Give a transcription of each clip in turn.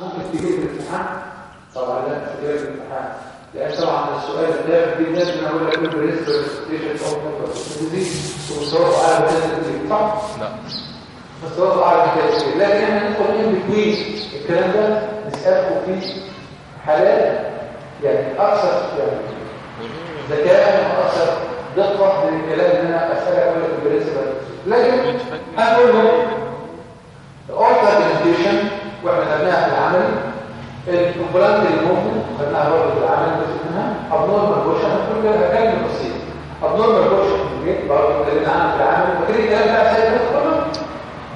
ممكن تجي في الامتحان. طبعا لا تجي في الامتحان. لأن طبعا السؤال ده في ناس من أقول لك بالنسبة للستيشن أو ديزيز وصوت على التنزيل صح؟ لا. هو على التنزيل لكن إحنا ندخل ان بتوين الكلام ده نسالكم فيه حالات يعني أكثر يعني ذكاء وأكثر دقة من الكلام اللي أنا أسألك أقول لك بالنسبة لكن هقول له الاورتايزيشن وإحنا خدناها في العمل الكومبلانت اللي ممكن خدناها برضه في العمل بس منها ابنورمال بوشن كل هكلم بسيط ابنورمال بوشن الجيت برضه اتكلمنا عنها في العمل. فاكرين الكلام بتاع سيد كله؟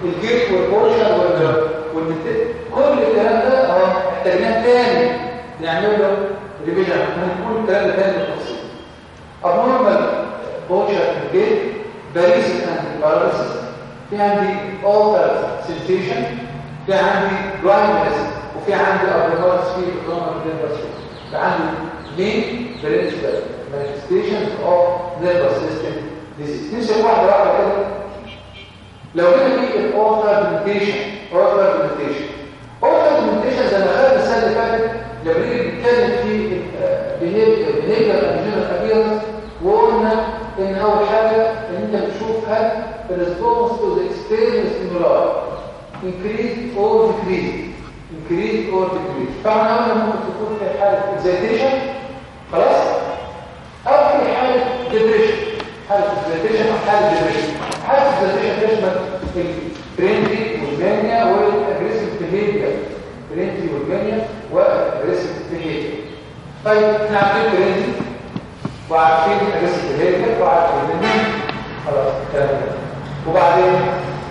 الجيت والبوشن وال كل الكلام ده أهو احتاجناه تاني. نعمل له ريفيجن هنقول الكلام ده تاني بالتفصيل abnormal position ال gait paresis and paralysis في عندي altered sensation في عندي blindness وفي عندي abnormals في ال normal nerves في عندي مين بالنسبة manifestations of nervous system disease نمشي واحدة واحدة كده لو جينا في الاورثرمنتيشن اورثرمنتيشن اورثرمنتيشن زي ما خدنا السنة اللي فاتت لما نيجي نتكلم في behavior and general appearance وقلنا إن أول حاجة إن أنت بتشوف هل ال response to the external stimuli increase or decrease? Increase or decrease. طبعا قلنا ممكن تكون في حالة excitation خلاص؟ أو في حالة depression حالة excitation أو حالة depression حالة excitation تشمل ال frenzy وال mania وال aggressive behavior ترينتي والمانيا والاجريسيف بيهيفير طيب إحنا عارفين ترينتي وعارفين الاجريسيف بيهيفير وعارفين المانيا خلاص ده وبعدين؟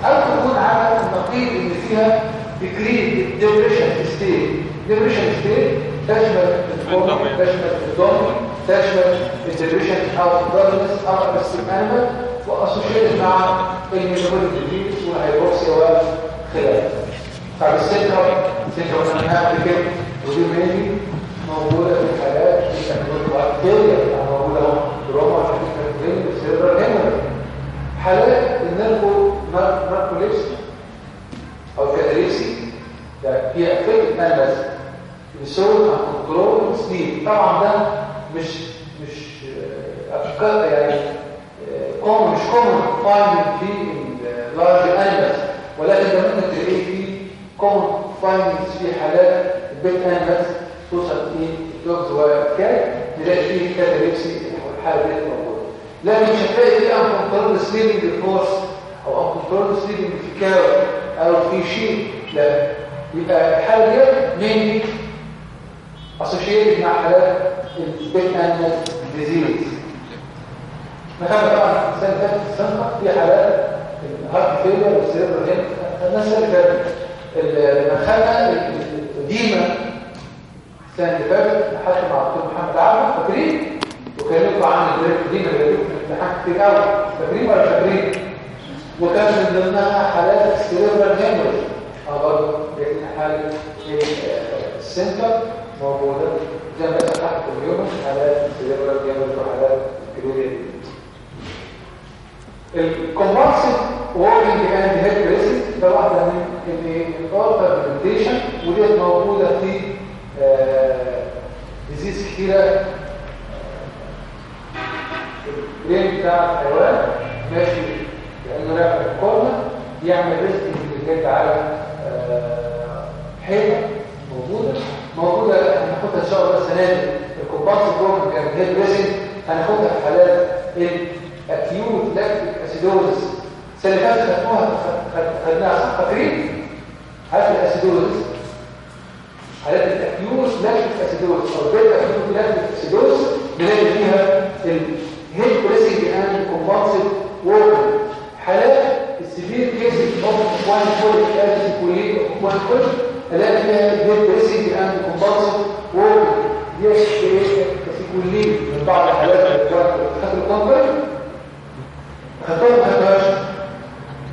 أو تكون على النقيض اللي فيها ديكريز ديبريشن ستيت ديبريشن ستيت تشمل الكوم تشمل الدوم تشمل الديبريشن أو الدارنس أو الاستيمانما واسوشيتد مع الميتابوليك ديزيز والهايبوكسيا السنتر أنا قبل كده ودي ميني موجوده في الحالات اللي كانت بكتيريا موجوده روما في السيرفر هنا حالات ناركوليبسي أو كاتاليسي ده هي فكره البس بسبب كنترول سليب طبعا ده مش مش افكار يعني كومن مش كومن فايندنج في ال large animals ولكن ده ممكن تلاقيه في common findings في حالات ال pet animals توصل إيه ال dogs وال cat نلاقي فيه catalepsy الحالة دي موجودة. لكن مش هتلاقي فيه uncontrolled sleeping horse أو uncontrolled sleeping في cow أو في sheep لا. يبقى الحالة دي مين؟ associated مع حالات ال pet animal disease مثلا طبعا اللي فاتت السنة في حالات الهارت فيلر والسيرفر هنا الناس اللي فاتت لما خدنا الديما السنة اللي فاتت حتى مع الدكتور محمد عبد فاكرين؟ وكلمته عن الديما اللي في الامتحان كتير قوي فاكرين ولا فاكرين؟ وكان من ضمنها حالات السيرفر هيموريج آه برضه لقينا حالة السنتر موجودة زي ما تحت اليوم حالات السيرفر هيموريج وحالات كلوريا الكومبارسيف ووركينج اند هيد بريسنج ده واحدة من الاورترمنتيشن وديت موجودة في ديزيز كتيرة. البرين بتاع الحيوان ماشي لأنه راجع الكورنر يعمل ريسك اللي على حيطه موجودة موجودة هناخدها إن شاء الله السنة دي. ال compulsive walking and head pressing هناخدها في حالات acute lactic acidosis السنة اللي فاتت خدناها خدناها صح فاكرين؟ حالات ال acidosis؟ حالات ال acute lactic acidosis أو بيتا acute lactic acidosis بنلاقي فيها ال head pressing and compulsive walking حالات السيفير كيسز اوف وان كوليك ادز كوليك وان كوليك الاقي فيها الهيد بريسنج اند كومبالسيف ووركينج دي كاسيكولين من بعض الحالات خدوا الكونكوليك خدوها ما خدوهاش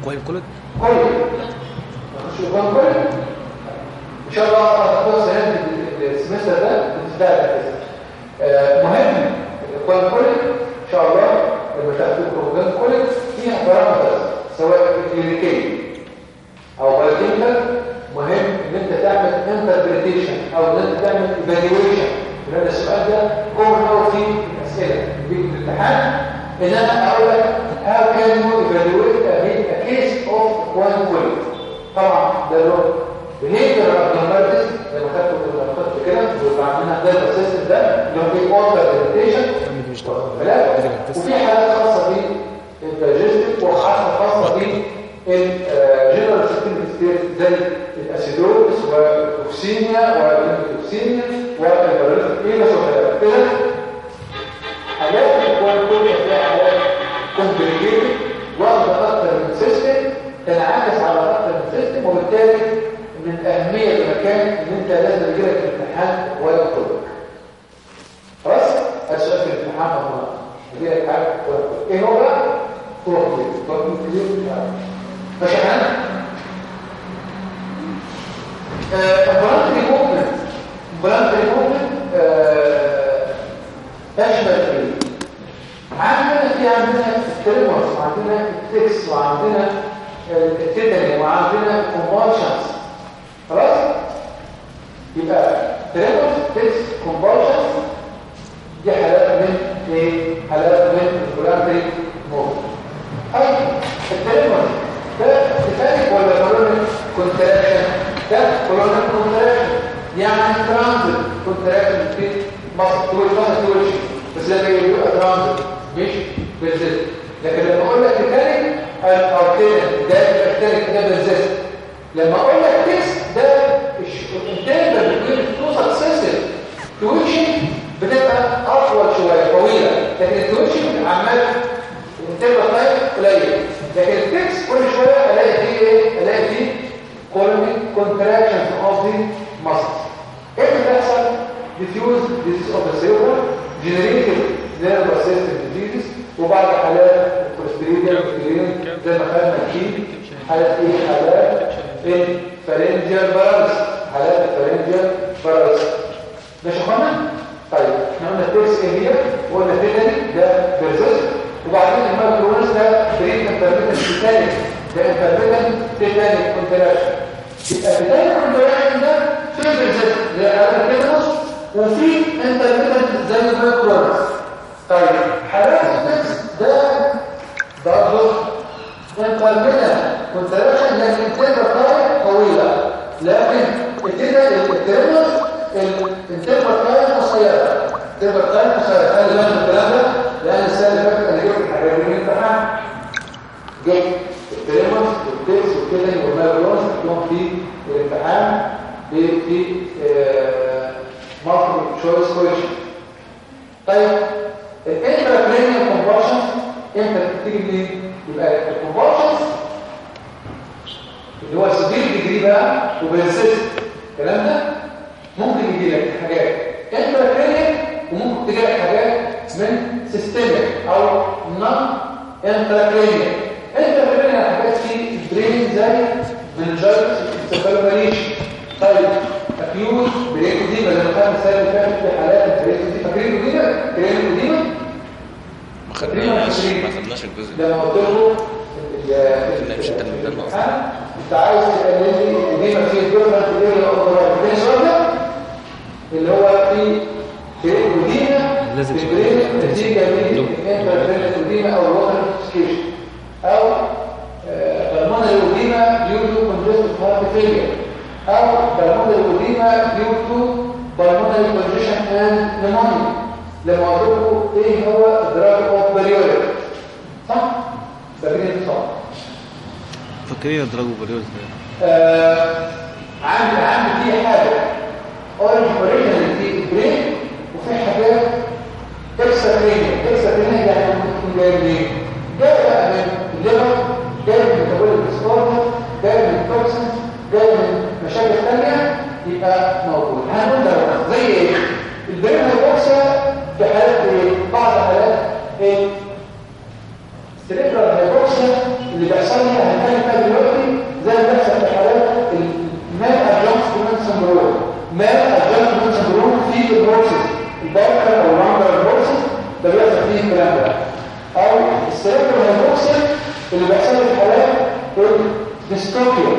كويس كل كويس يبقى كويس إن شاء الله هتاخدوها السنة دي السمستر ده بتستاهل كده مهم. ال equine colic إن شاء الله لما تاخدوا ال equine colic فيها parameters سواء كلينيكيه أو biochemical مهم إن أنت تعمل انتر rehabilitation أو إن أنت تعمل evaluation لأن السؤال ده common قوي في الأسئلة في الامتحان. ان أنا أقول لك how can you evaluate a case of equine colic طبعا ده له behavior abnormalities زي ما خدته طبعا وفي حالات خاصه بال general system زي الاسيدوز والتوكسيميا والانتوكسيميا والبراليتيك وخلافه كده حالات انت لازم يجيلك الامتحان ولا من سيستمك أو نون انتراكرينيال انتراكرينيال حاجات في البرين زي منجرز انسفالوماليشن طيب اكيوت بريكو دي بدل ما كان السنة اللي في حالات البريكو دي فاكرين دي بريكو دي ما خدناش ما خدناش الجزء ده لما قلت له مش انت أصلا عايز تقلل لي دي ما فيه ديفرنت اريا اوف ذا السؤال ده اللي هو في بريك لازم نتيجه من ودينا أو لوكال سكيشن أو فيلير أو نيمونيا لما أقول لكم إيه هو دراج اوف بريوريك صح؟ فاكرين صح. فاكرين الدراجو بريوز ده آه، عندي عندي في حاجة. اورنج اوريجينال دي بريك وفي حاجات اكسترا كرينيال يعني ممكن جاي منين؟ جاي بقى من الليفر جاي من ميتابوليك ديسوردر جاي من توكسنز جاي من مشاكل ثانية يبقى موجود. هنقول ده زي ال cerebral hypoxia اللي بيحصل في حالات ال dystocia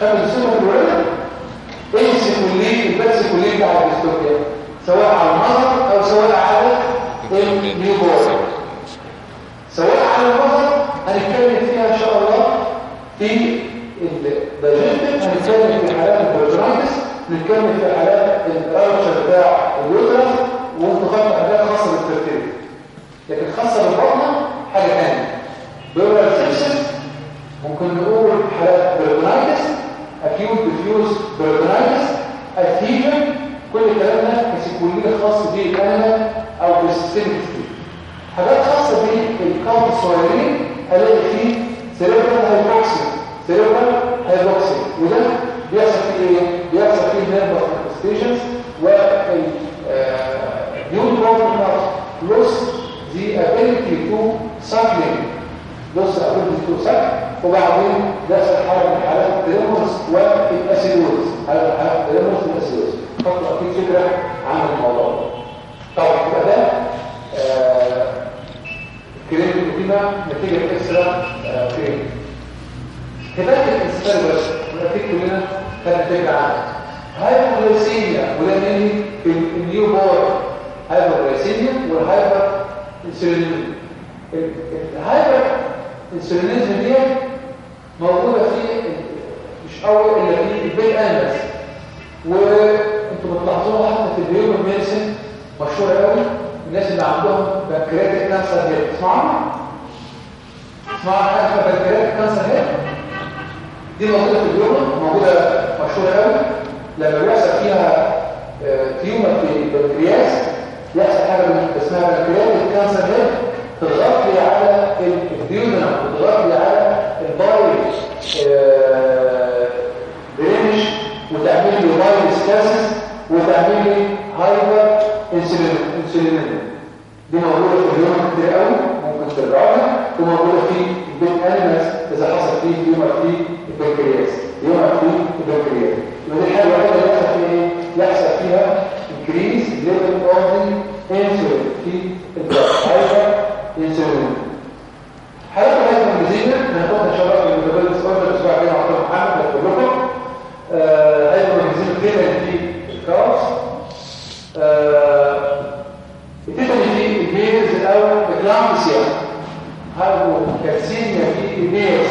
خد ال dystocia في الولد؟ ال sequelae ال sequelae بتاع ال dystocia سواء على ال mother أو سواء على ال newborn سواء على ال mother هنتكلم فيها إن شاء الله في ال digestive هنتكلم في حالات ال peritonitis نتكلم في حالات ال rupture بتاع ال uterus وانتقال حاجات خاصة بال fertility لكن خاصة بالبطنة حاجة ثانية puerperal sepsis ممكن نقول حالات peritonitis acute diffuse peritonitis adhesion كل الكلام ده ك sequelae خاص بال animal أو بال systemic حاجات خاصة بالكاونت الصغيرين هلاقي فيه cerebral hypoxia cerebral hypoxia وده بيحصل فيه إيه؟ بيحصل فيه نيرف ستيشنز وال نيوترون لوس the ability to suckling لوس ability to suck وبعدين يحصل حاله من حالات التلمس والاسيدوز هذا حالات التلمس والاسيدوز فقط أكيد فكرة عن الموضوع. طبعا يبقى ده كريم القديمة نتيجة اكسترا كريم كذلك الانسفال بس ونأكيد كلنا كانت فكرة عنها. مني في النيو بور هايبوغليسيميا والهايبر انسولينيزم الهايبر انسولينيزم دي موجودة في مش أول إلا في البيت أنس وأنتوا بتلاحظوها حتى في الهيومن ميديسن مشهورة قوي الناس اللي عندهم بنكرياتيك كانسر هيد تسمعوا؟ تسمعوا حاجة اسمها pancreatic cancer head دي موجودة في ال human موجودة مشهورة قوي لما بيحصل فيها tumor في البنكرياس يحصل حاجة اسمها pancreatic cancer head تضغط على ال duodenum تضغط على ال bile drainage وتعمل لي bile stasis وتعمل لي hyper insulin. دي موجودة في ال human كتير قوي ممكن ترجعها وموجودة في ال pet animals إذا حصل فيه يوم في البنكرياس. يوم في البنكرياس. ودي الوحيدة اللي يحصل فيها إيه؟ يحصل فيها increase level of the insulin في ال blood hyper insulin حالات الهايبرميزينا هناخدها ان شاء الله في ال metabolic سكواد الأسبوع الجاي مع دكتور محمد هيقول لكم هايبرميزينا فين في الكاوس ابتدى في البيرز أو اكلامسيا هايبو كالسيميا في البيرز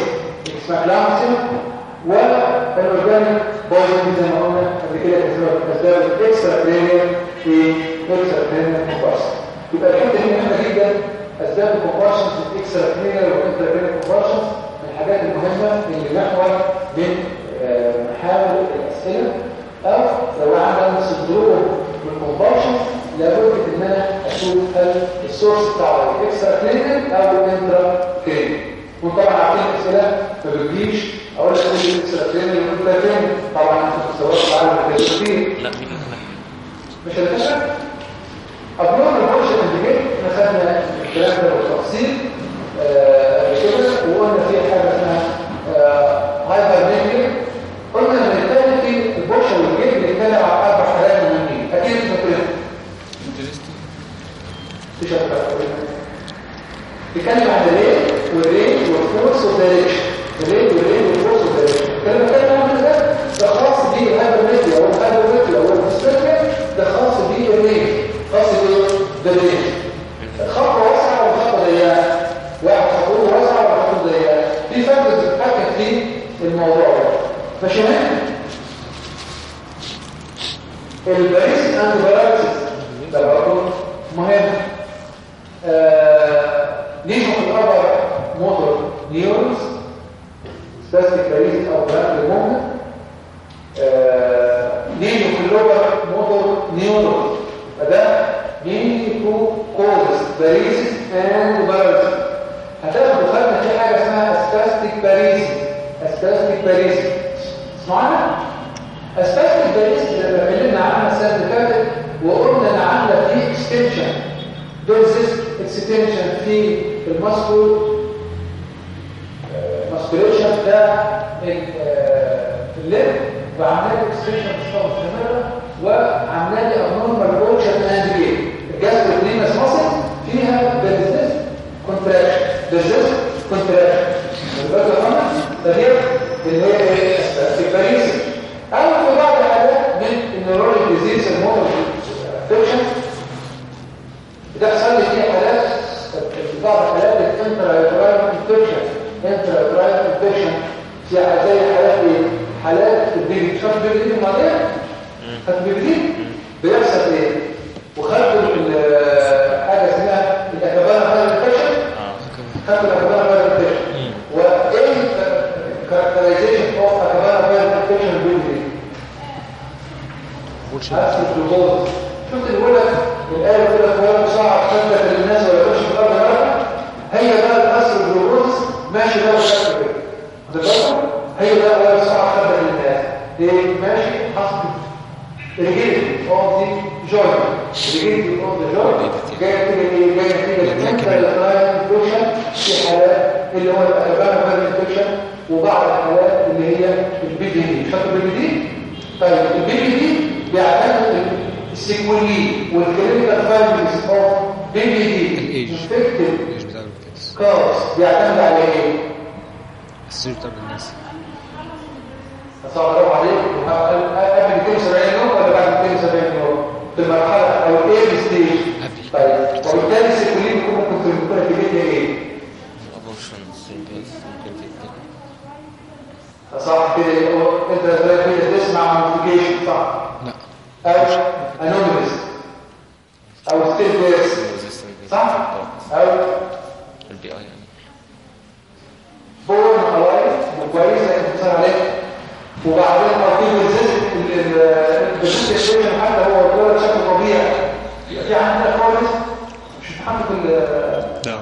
اسمها اكلامسيا والاورجانيك بويزن زي ما قلنا قبل كده اسباب الاكسترا كرينيال في اكسترا كرينيال كومبارشن يبقى الحته مهمه جدا في الاكسترا كرينيال والاكسترا كرينيال كومبارشن من الحاجات المهمة اللي نحور من محاور الأسئلة أو لو عندنا سندروم بالكومبارشن لابد إن أنا أشوف هل السورس بتاع الاكسترا كلينيكال أو الإنترا كلينيكال وطبعا عارفين الأسئلة ما بتجيش. أقول لك الاكسترا كلينيكال والانترا كلينيكال طبعا أنتوا بتصوروا العالم كتير لا مش هنتفق ابنور البوش اللي جه إحنا خدنا الكلام ده بالتفصيل. قبل كده وقلنا في حاجة اسمها هايبر ميديا قلنا لما نتكلم في البوش والجيب بنتكلم على أربع حالات مهمين أكيد مش فاكرين مش بيتكلم عن الريل والريل والفورس والدايركشن الريل والريل والفورس والدايركشن الكلام ده عن ده ده خاص بالهايبر ميديا أو الهايبر ميديا أو الديستريكت ده خاص بالريل خاص بالريل خطوه واسعه وخطوه ضيقه واحد خطوه واسعه وواحد خطوه ضيقه في فرق بتتحكم في الموضوع ده. ماشي الباريس اند وبعدين مرتين الزيت بشكل الشيء حتى هو الدولة بشكل طبيعي. يبقى في عندنا خالص؟ مش محمد ال نعم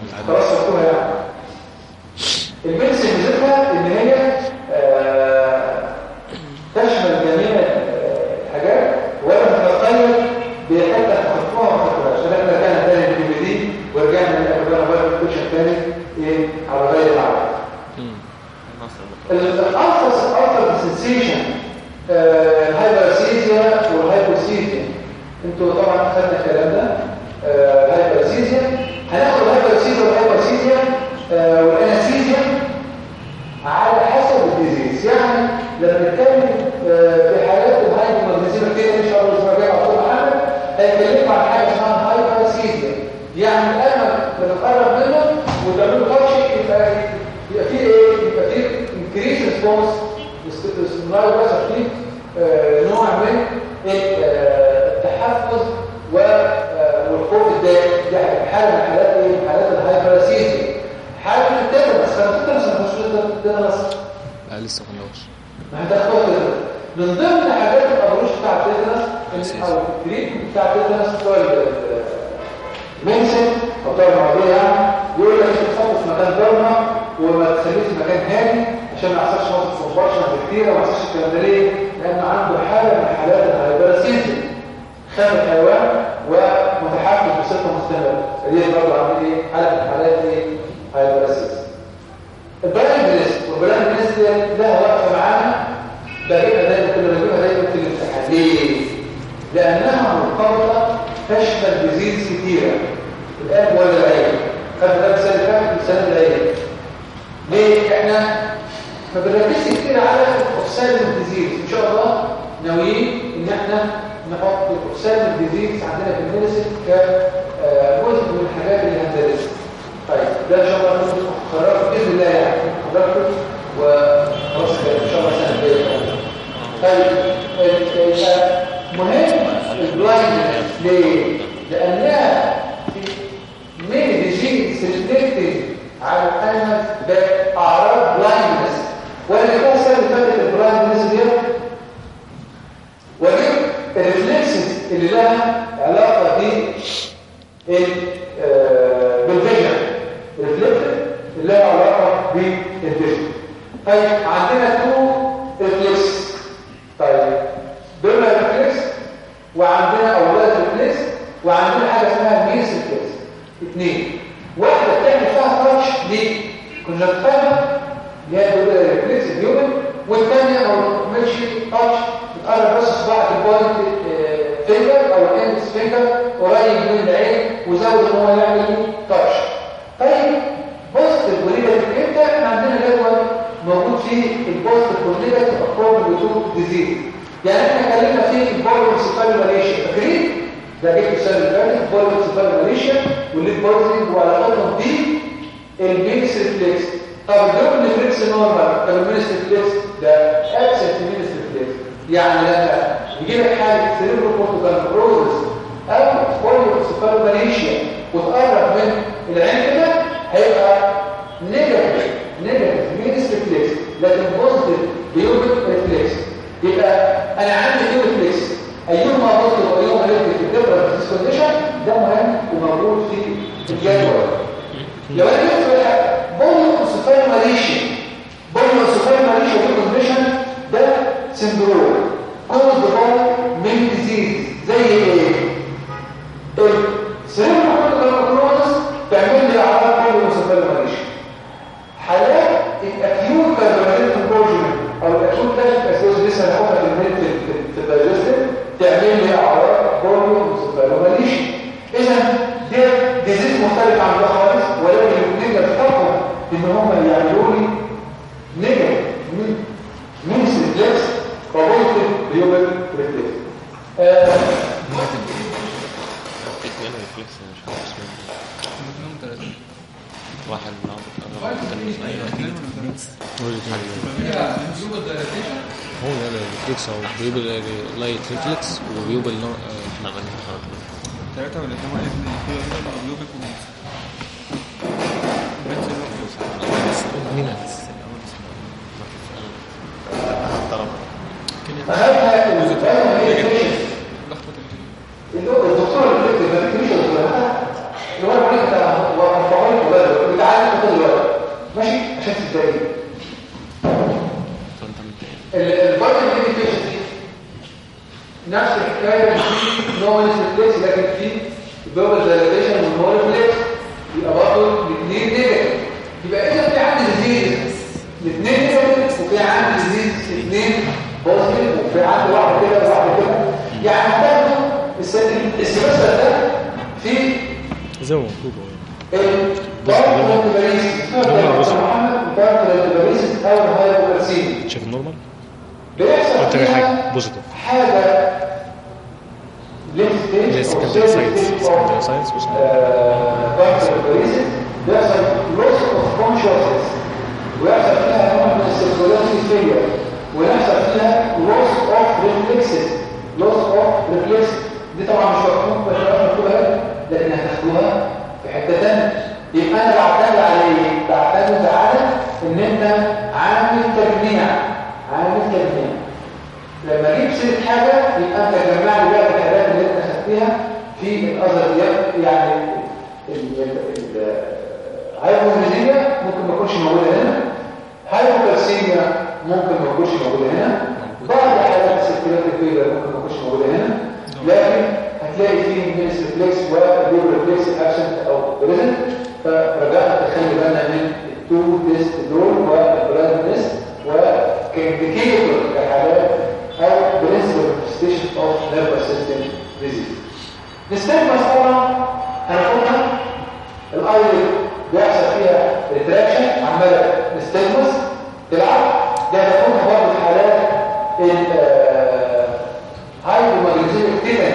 وعندنا أولاد ريبليس وعندنا حاجة اسمها ميس ريبليس اثنين واحدة بتعمل فيها تاتش ليه كنا اتفقنا اللي هي بيقول ريبليس والثانيه ما بتعملش تاتش بتقرب بس صباعك البوينت آه، فينجر أو الاندس فينجر قريب من العين. وزود إن هو يعمل تاتش طيب بوست البوليجاتيف إمتى؟ إحنا عندنا جدول موجود فيه البوست البوليجاتيف اكروب بتو disease يعني إحنا اتكلمنا في ال polioencephalomalacia؟ فاكرين؟ ده جبت السنة اللي فاتت ال polioencephalomalacia وال lead poisoning وعلاقتهم بال menace reflex طب ال pupil reflex normal طب ال menace reflex ده absent menace reflex يعني لما يجي لك حاله cerebrocortical necrosis أو polioencephalomalacia وتقرب من العين كده هيبقى negative negative menace reflex لكن positive pupillary reflex يبقى أنا عندي إيه reflex ايهما positive وايهما negative في ال difference condition ده مهم وموجود في الجدول. لو أنا جبت بقى polioencephalomalacia polioencephalomalacia دي condition ده syndrome. caused by many disease زي إيه؟ ال cerebral cortical تعمل لي اعراض polioencephalomalacia حالات ال acute carbohydrate engorgement أو ال acute lactic acidosis لسه هناخدها في الميد في ال digestive تعمل لي اعراض polioencephalomalacia اذا دي disease مختلف عن ده خالص ولكن الاثنين يتفقوا ان هم يعملوا لي negative menace reflex ف positive pupil reflex في اتنين ريفلكس مش عارف ثلاثة واحد. هو ده الريفلكس أو بيوبل لايت ريفلكس آه، إحنا عملنا ثلاثة ولا كام واحد الدنيا اللي هو الدكتور اللي بيكتب بيقول لك أنا وقفعوا لك وبدل بتعالج خد الوقت ماشي عشان الفاينل ميديكيشن دي نفس الحكاية في نومال ريفلكس لكن في الدوبل دايليشن والمول ريفلكس يبقى برضه الاثنين نيجاتيف يبقى اذا في عندي ديزيز الاثنين نيجاتيف وفي عندي ديزيز اثنين بوزيتيف وفي عندي واحد كده وواحد كده يعني هتاخدوا السمستر ده زي ما مكتوب هو البارتلانتباريسيس محمد البارتلانتباريسيس أو الهايبوكالسيميا شايف النورمال قلت لك حاجة. بوزيتيف. أو كان second ساينس of, ساينس بس بيحصل loss of consciousness ويحصل فيها نوع من السيركولاتي failure ويحصل فيها loss of reflexes. Loss of reflexes دي طبعا مش مفهوم مش هنا لكن هتاخدوها في حتة تانية يبقى أنا بعتمد على إيه؟ بعتمد على إن أنت عامل تجميع عامل تجميع لما أجيب سيره حاجة يبقى أنت جمع لي بقى الحاجات اللي أنت خدتها في الأذر يعني الهايبوميزيا ممكن ما تكونش موجودة هنا هايبوكالسيميا ممكن ما تكونش موجودة هنا بعض حالات السيركيلات الفيلر ممكن ما تكونش موجودة هنا لكن هتلاقي فيه مينس ريفلكس والليب ريفلكس ابسنت أو بريزنت فرجعنا تخلي بالنا من التو تيست دول والبراند تيست وكانديكيتور كحالات أو برنسبل مانيفستيشن اوف نيرفس سيستم ديزيز نستخدم طبعا هناخدها. الاي بيحصل فيها ريتراكشن عمالة نستلمس تلعب. ده هناخدها برضه في حالات الهايبوماجنيزيم اكتيفن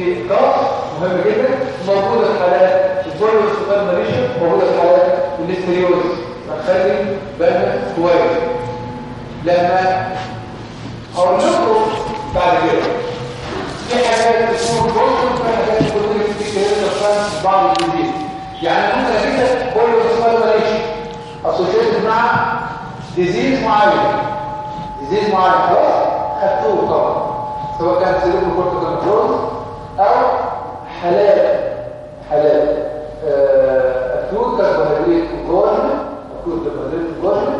في الكاف مهم جدا. موجوده في حالات سوبر ماليشن موجوده في حالات الاستريوز فنخلي بالنا كويس لما أقول لكم بعد كده. في حاجات بتكون بوزيتيف وفي حاجات في كده بعض الجديد. يعني مثلا كده سوبر ماليشن اسوشيتد مع ديزيز معين. ديزيز معين. خلاص خدتوه طبعا. سواء كان سيريبرو كورتيكال كنترول أو حالات حالات اكيوت كاربوهيدرات كونجوجن اكيوت كاربوهيدرات كونجوجن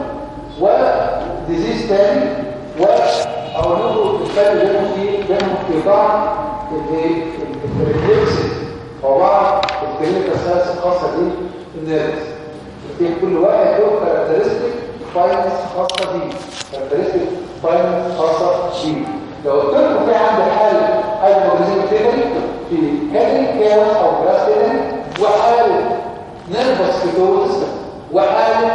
وديزيز تاني و أو نقول الفرق بينهم في بعض الريفلكس وبعض الكلينيكال ساينس الخاصة دي النيرفز. في كل واحد له كاركترستيك فاينس خاصة بيه. كاركترستيك فاينس خاصة بيه. لو قلت لكم في عندي حالة هايبوكسيميك فيبري في كاتري كاوس أو براستيدن وحالة نيرفس كيتوزس وحالة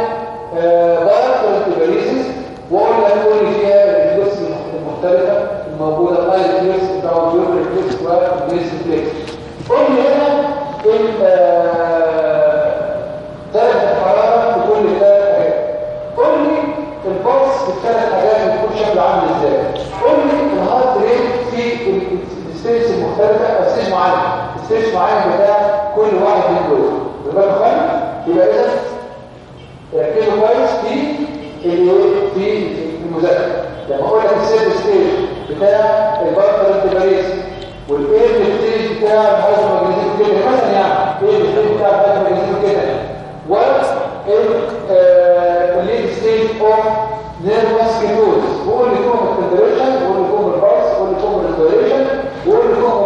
بايرتر تيبريزيس وقلنا نقول فيها الجلوس المختلفة الموجودة في الجلوس بتاع الجلوس والجلوس والجلوس قلنا هنا مختلفة أو معين. ستيج معين بتاع كل واحد من دول. بالك خالص يبقى إذا ركزوا كويس في في المذاكرة. يعني لما أقول لك السيرف ستيج بتاع البارتر انتباريز والإيرف ستيج بتاع الهايزو ماجنيزيم كده مثلا يعني إيرف ستيج بتاع الهايزو ماجنيزيم كده والليد ستيج أوف نيرفس كيتوز وقول لكم الكونتريشن وقول لكم البايس وقول لكم الريستوريشن وقول لكم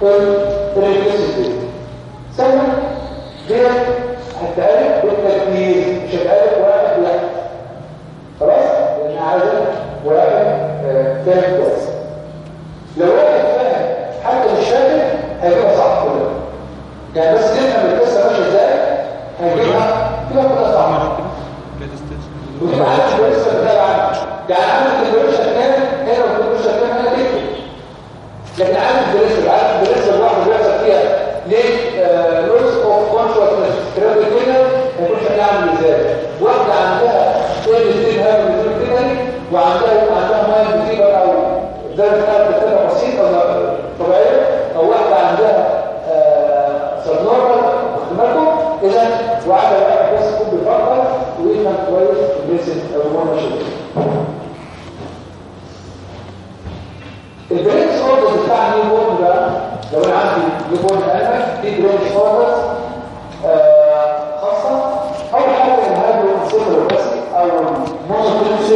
term electricity. Second, there at the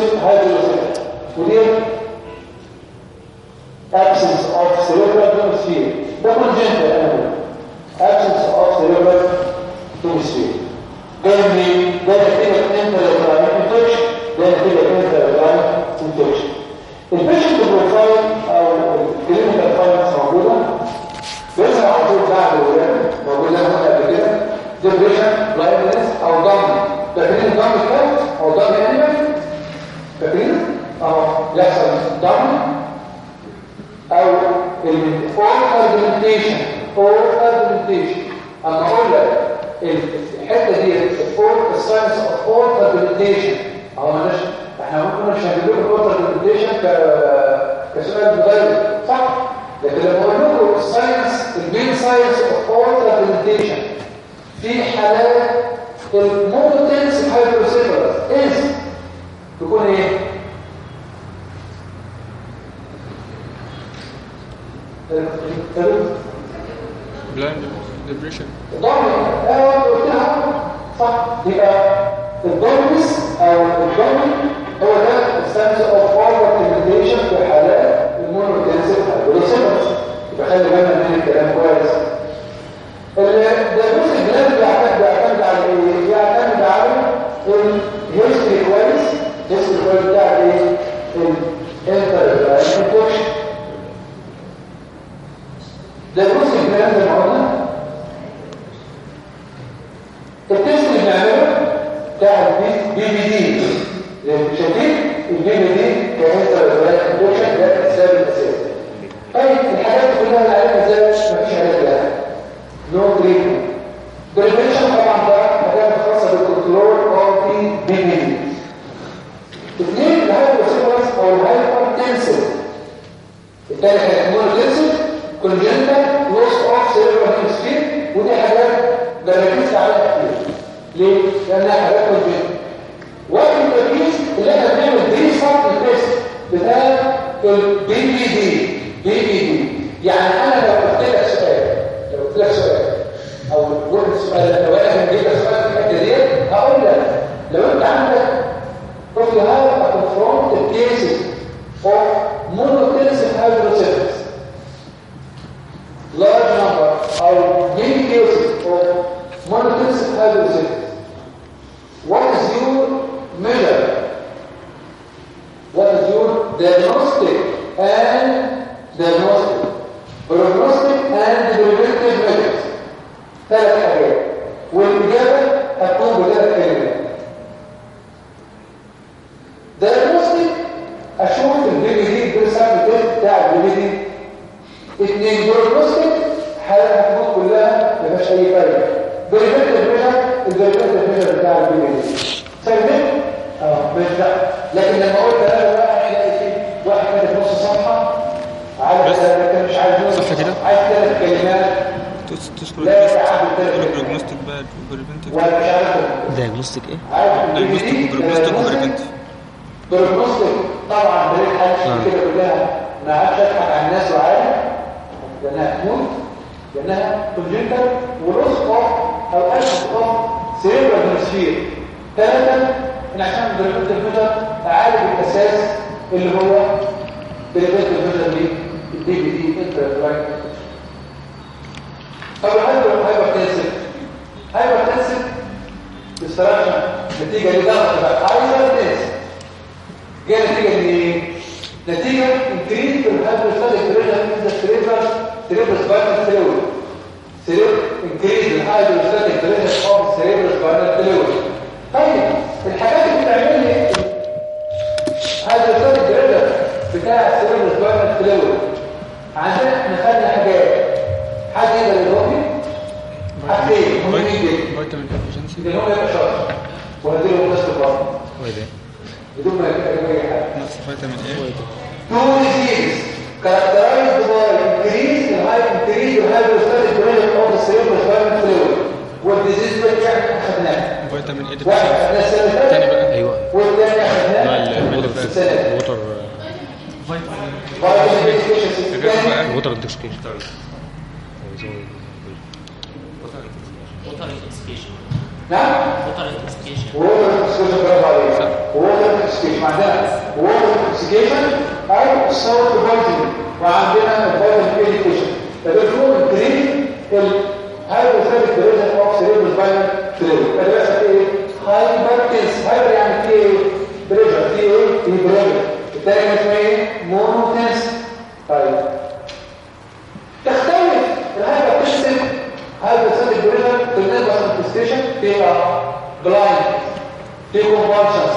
هذه المسائل وليه ابليكيشن في حالات الموتنس هايدروسيفلس از تكون إيه؟ بلايند ديبريشن آه قلتها. صح. يبقى الداركنس أو الدارك هو ده السنس اوف اوفر كومبينيشن في حالات المونوتنسيف هايدروسيفلس يبقى خلي بالنا من الكلام كويس. هيمسفير ثلاثة إن عشان بريفنتيف ميجر أعالج الأساس اللي هو بريفنتيف ميجر ليه الدي بي دي انترا طب الهايبر هايبرتنسيف هايبرتنسيف ديستراكشن نتيجة لضغط بقى هايبرتنسيف جاء نتيجة لإيه؟ نتيجة hydrostatic pressure in the cerebral cerebral spinal fluid. Cerebral increase in hydrostatic pressure of cerebral spinal fluid. طيب الحاجات اللي بتعمل لي hydrostatic pressure بتاع cerebral spinal fluid إحنا خدنا حاجات. حد يقدر يقول لي؟ حاجتين مهمين جدا فيتامين اللي هم يبقى شرط. وهديله مدرسة البطن هو إيه ده بدون ما يتكلم أي حاجة. نقص فيتامين إيه إيه ده Two diseases characterized by increase يعني إيه واحد. اخذناه السنة اللي فاتت أيوه والثاني دي. ووتر vitamin intoxication نعم water intoxication برافو عليك water intoxication عندنا water intoxication أو ال salt poisoning وعندنا الفيتامين A deficiency فبيكون pressure of cerebrospinal fluid فده بيحصل فيه إيه؟ hypertens hyper يعني فيه إيه؟ pressure فيه إيه؟ كان اسمه إيه؟ مونوتنس تختلف pressure في ال nervous manifestation فيها blind في convulsions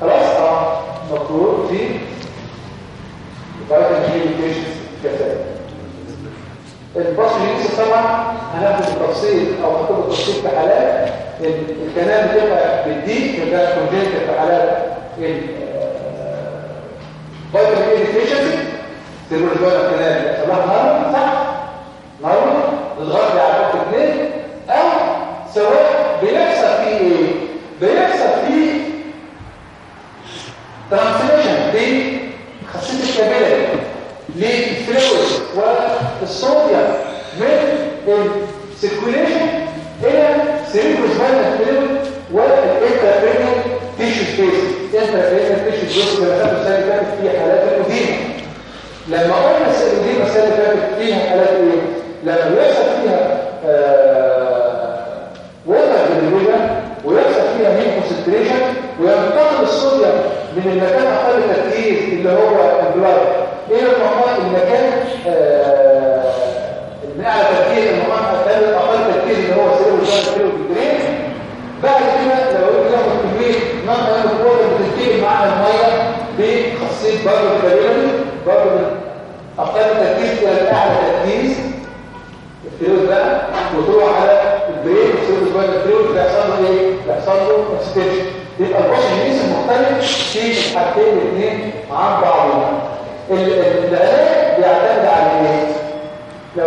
خلاص آه مفروض في فيتامين A mutations كذلك ال pathogenesis طبعا هناخد بالتفصيل أو هناخد بالتفصيل في حالات ال- الكلام بتبقى بالدي بتبقى congenital في حالات الفيتامين A deficiency تقول شوية الكلام يحصل لها نار صح نار تتغطي على اثنين سواء بيحصل فيه إيه؟ بيحصل فيه translocation بين خاصية ال capillary لل fluid والصوديوم من ال circulation إلى cerebrospinal fluid وال intracranial tissue space ال intracranial tissue space اللي خدنا السنة اللي فاتت فيها حالات الأديمة. لما قلنا الأديمة السنة اللي فاتت فيها حالات إيه؟ لما بيحصل فيها ووتر ديليفيجن ويحصل فيها مين كونسنتريشن وينتقل الصوديوم من المكان أقل تركيز اللي هو البلاد. إلى المكان المكان آه، من اعلى تركيز المكان أقل تركيز اللي هو سيرو سيرو بالجرين بعد كده لو أنت تاخد كميه نون ايرو كوره بتنتقل معاها المية بخاصية برضه ال capillary برضه من أقل تركيز إلى أعلى تركيز. ال fluids بقى وتروح على ال brain. بقى ال fluids بيحصل له إيه؟ بيحصل له extension يبقى ال pathogenesis مختلف. في الحاجتين الاثنين عن بعضهم ال- ال- العلاج بيعتمد على إيه؟ لو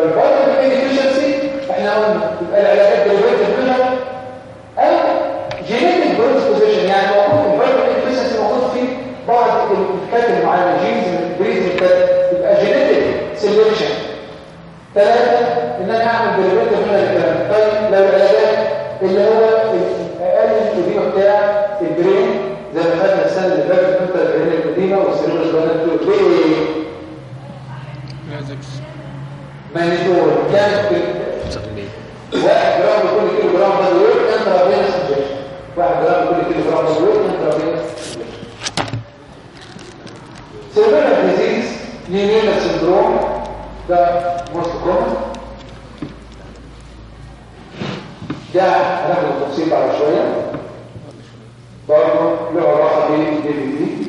A deficiency إحنا قلنا يبقى العلاجات derivative منها أو جينيتك بريسبوزيشن يعني موجود اي ديفيشنسي موجود في بعض الكاتب معين جينز سيلكشن ثلاثة إن أنا أعمل ديريفيتيف من الكلام طيب لو العلاجات اللي هو أقل القديمة بتاع البرين زي ما خدنا السنة اللي فاتت انت البرين القديمة والسيروس بانات ليه؟ مانيتور كام واحد جرام لكل كيلو جرام body weight intravenous injection واحد جرام لكل كيلو جرام body weight intravenous cerebral disease نينيلا syndrome ده most common ده هناخد التفصيل بعد شوية. برضه له علاقة بالدي في دي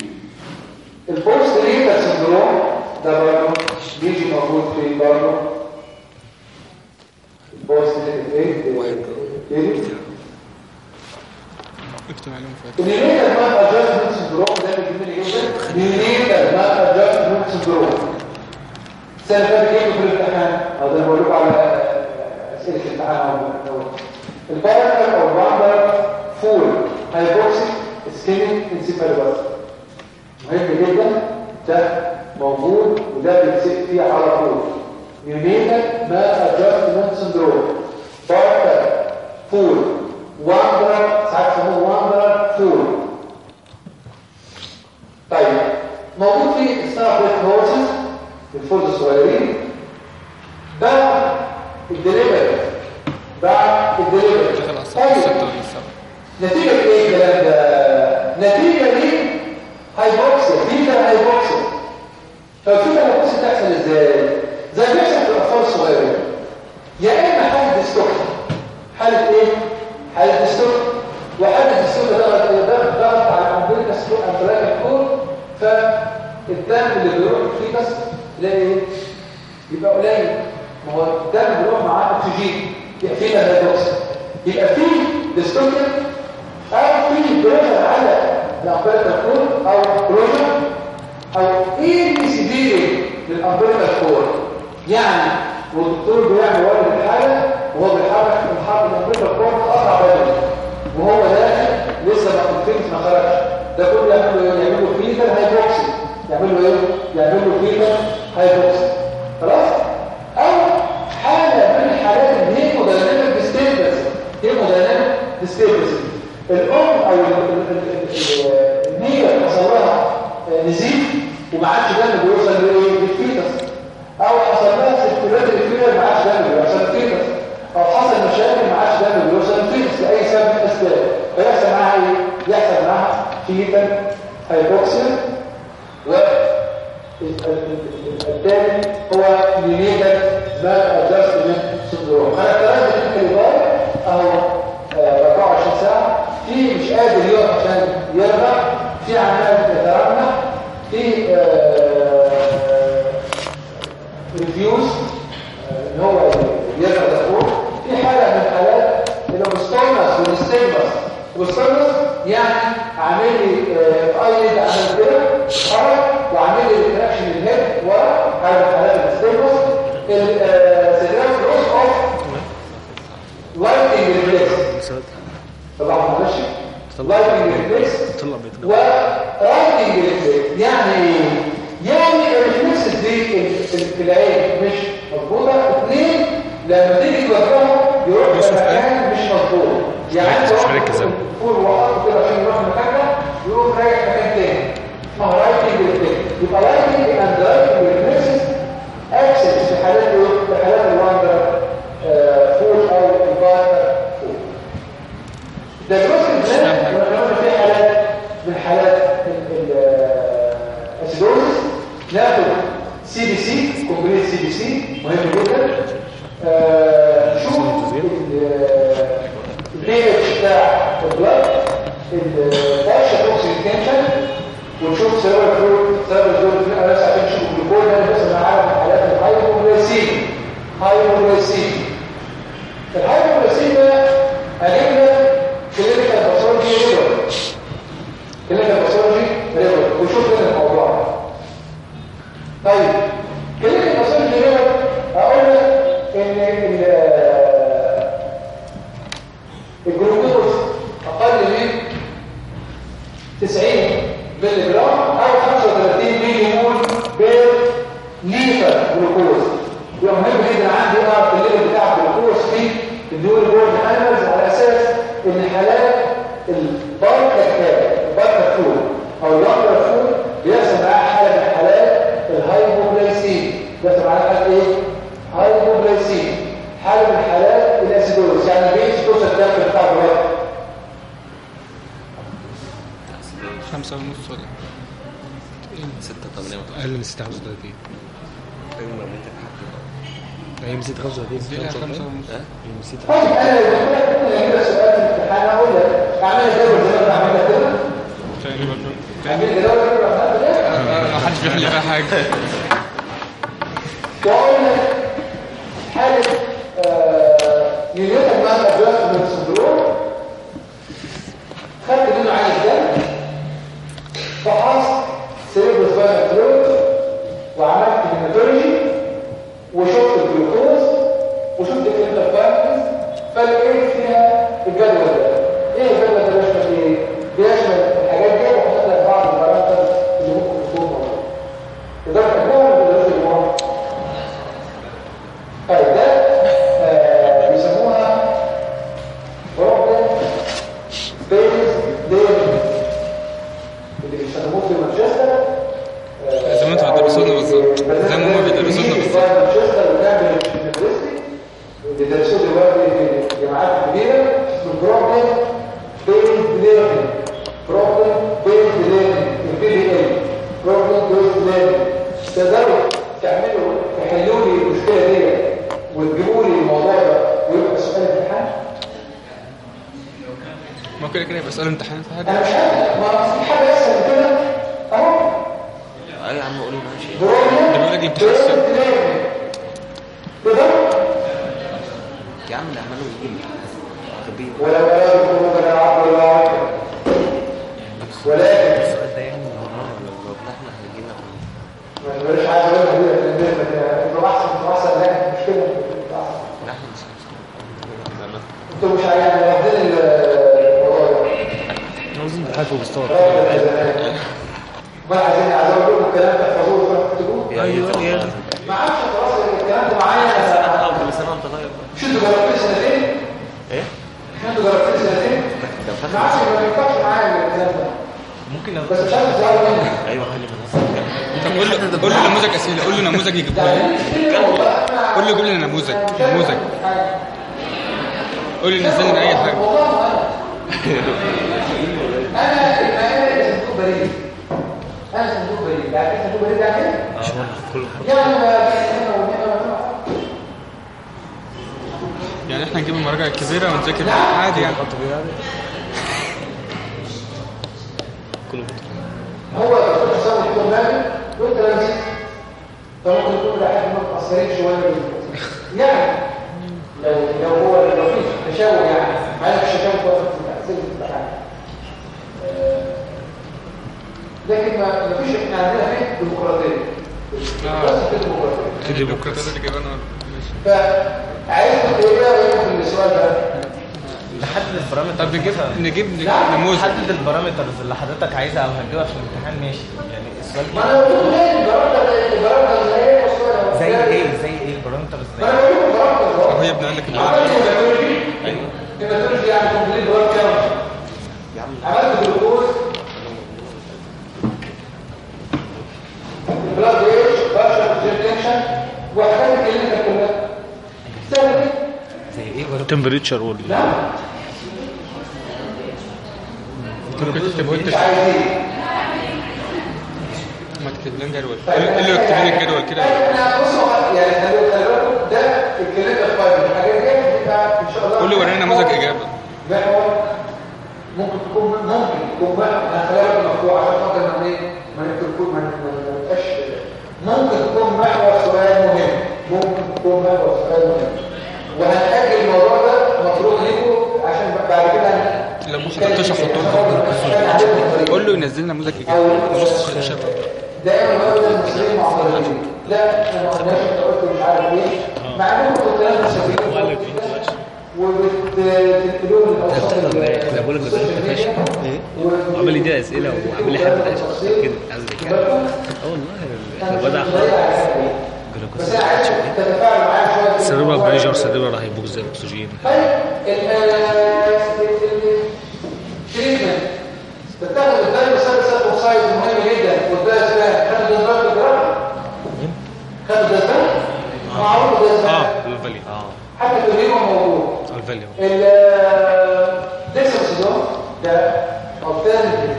ال postnatal syndrome ده برضه بيجي موجود في برضه ال post إيه اكتب عليهم فاتح ال neonatal maladjustment syndrome ده بيجي usually neonatal maladjustment syndrome السنة اللي فاتت جبته في الامتحان أو ده بقول لكم على اسئله الامتحان أو ال barker أو wander foal hypoxic ischemic encephalopath مهم جدا. ده موجود وده بيتسال فيه على طول. neonatal maladjustment syndrome. barker foal. wander ساعات يسموه wander foal. طيب. موجود في thoroughbred horses ال foals الصغيرين بعد الدليفري بعد الدليفري طيب نتيجة إيه الكلام ده؟ نتيجة ليه hypoxia fetal hypoxia فال fetal hypoxia تحصل إزاي؟ زي ما بيحصل في الاطفال الصغيرين يا اما حالة dystoc حالة إيه؟ حالة dystoc وحالة ده ضغط ضغط على ال umbilical stalk umbilical cord فالدم اللي بيروح ال fetus تلاقي إيه؟ يبقى قليل. ما هو الدم بيروح معاه أكسجين. يبقى fetal hypoxia يبقى في dystocia أو في pressure على ال umbilical cord أو بروجر أو إيه severe لل umbilical cord يعني والدكتور بيعمل ورد الحاله وهو بيحرك الحرب ال umbilical cord قطع بدني. وهو داخل لسه ال foal ما خرجش. ده كله يعمل له يعمل له fetal hypoxi يعمل له إيه؟ يعمل له fetal hypoxi خلاص؟ أو حاله من حالات ال hemodynamic disturbance hemodynamic disturbance الأم أو ال- ال- ال- ال- النيه حصل لها نزيف وما عادش دم بيوصل لل fetus. أو حصل لها circulat ال fetus ما عادش دم بيوصل لل fetus. أو حصل مشاكل ما عادش دم بيوصل لل fetus. لاي سبب من الأسباب. فيحصل معاها إيه؟ يحصل معاها fetal hypoxia و الثاني هو neonatal maladjustment syndrome أنا الكليبار اهو آه، 24 ساعه في مش قادر يقف عشان يرجع في عمال يترنح في refuse اللي هو يرجع لفوق في حاله من الحالات ال opisthotonus والستيمس والستيمس يعني عامل لي ايد عامل كده. حرك وعامل لي ريتراكشن الهيد ورا حاله من حالات الستيمس السيدراس روز أوف لايتنج ريفلكس طبعا معلش لايتنج بيتنا ورايتنج ريفلكس يعني؟ يعني الريفلكس دي في- العين مش مظبوطه اثنين لما تيجي توجهه يروح لمكان مش مظبوط يعني انت. فول وقفت كده عشان يروح المكان ده يقوم رايح مكان تاني. رايتنج يبقى رايتنج اند رايتنج اكسس في حالات؟ في حالات الواندر آه، فول أو فول ده جزء في حالات من حالات الاسيدوزس ناخد سي بي سي كومبليت سي بي سي مهم جدا. آه، نشوف اتش بتاع ال partial oxygen tension ونشوف cerebral fluid cerebral fluid أنا بس عشان نشوف الجلوكوز ده بس أنا عارف حالات ال hypoglycemia hypoglycemia ال hypoglycemia ده الكلام ده احفظوه وتروحوا تكتبوه أيوه. يا ما عادش خلاص الكلام ده معايا. آه كل سنة وأنت طيب. مش أنتوا جربتوا سنتين إيه؟ أنتوا جربتوا سنتين ما عادش ما ينفعش معايا الكلام ده. ممكن لو بس مش عارف مني. أيوه كلم الناس طب قول له قول له نموذج أسئلة. قول له نموذج يجيبه لي قول له جيب لي نموذج. نموذج. قول لي نزل لنا أي حاجة. أنا أنا أنا يعني إيه يعني إيه؟ يعني يعني إحنا نجيب المراجع الكبيرة ونذاكر عادي يعني هو الدكتور حسام الدكتور مالك وانت لو نسيت فممكن يكون لحد شوية بال- يعني لو لو هو لو في تشاؤم يعني عارف الشكاوى في تاثير لكن ما فيش إحنا عندنا إيه ديمقراطيه بس في ديمقراطيه الديمقراطية. اللي جايبانا ماشي فعايزكم إيه في السؤال ده؟ نحدد ال parameter طب نجيب نجيب نموذج. نحدد ال parameters اللي حضرتك عايزها أو هتجيبها في الامتحان ماشي. يعني السؤال ما أنا بقول لكم إيه ال parameter ال parameter زي إيه زي إيه؟ زي إيه البارامترز ما زي يا ابني قال لك عملت المراجع هيماتولوجي هيماتولوجي يعني كومبليت كاونت عملت جلوكوز بلاد إيش باشر جنريشن وحاجات الكلينيكال كلها سهل دي؟ زي إيه برضه تمبريتشر وال لا ممكن تكتبه انت ما تكتب لنا جدول قول له يكتب لي الجدول كده يعني بالكم ده ال clinical file الحاجات دي ان شاء الله قول له ورينا نموذج إجابة. محور ممكن تكون ممكن تكون محور أنا خليها مفتوح عشان خاطر ما إيه؟ ما نكتبوش ما نبقاش ممكن تكون محور سؤال مهم. ممكن تكون محور سؤال مهم. وهنأجل الموضوع ده مطروح ليكم عشان بعد كده هن- لو ما حضرتوش احطه له قول له ينزل لنا نموذج اجابه نص الشباب. دايما بقول للمصريين معترضين لا أنا قلت مش عارف إيه مع انكم كنتوا ناس مسافرين وبتنقلون الاوساط ده بقول لك ده فاشل عمل لي دي أسئلة وعامل لي حد كده عايز كده آه والله الوضع بس أنا عايز تتفاعلوا معايا شوية. سيريبرال بريشر سيريبرال هايبوكسيا اكسجين طيب التريتمنت بتاخد الدايم سالسات أوكسايد مهم جدا. وده اسمها خد الدرجه الجراحه خد الدرجه معروف ده. آه اسمها الفاليو آه. حتى الريمه موجود. الفاليو الديسوكسيدون ده alternative.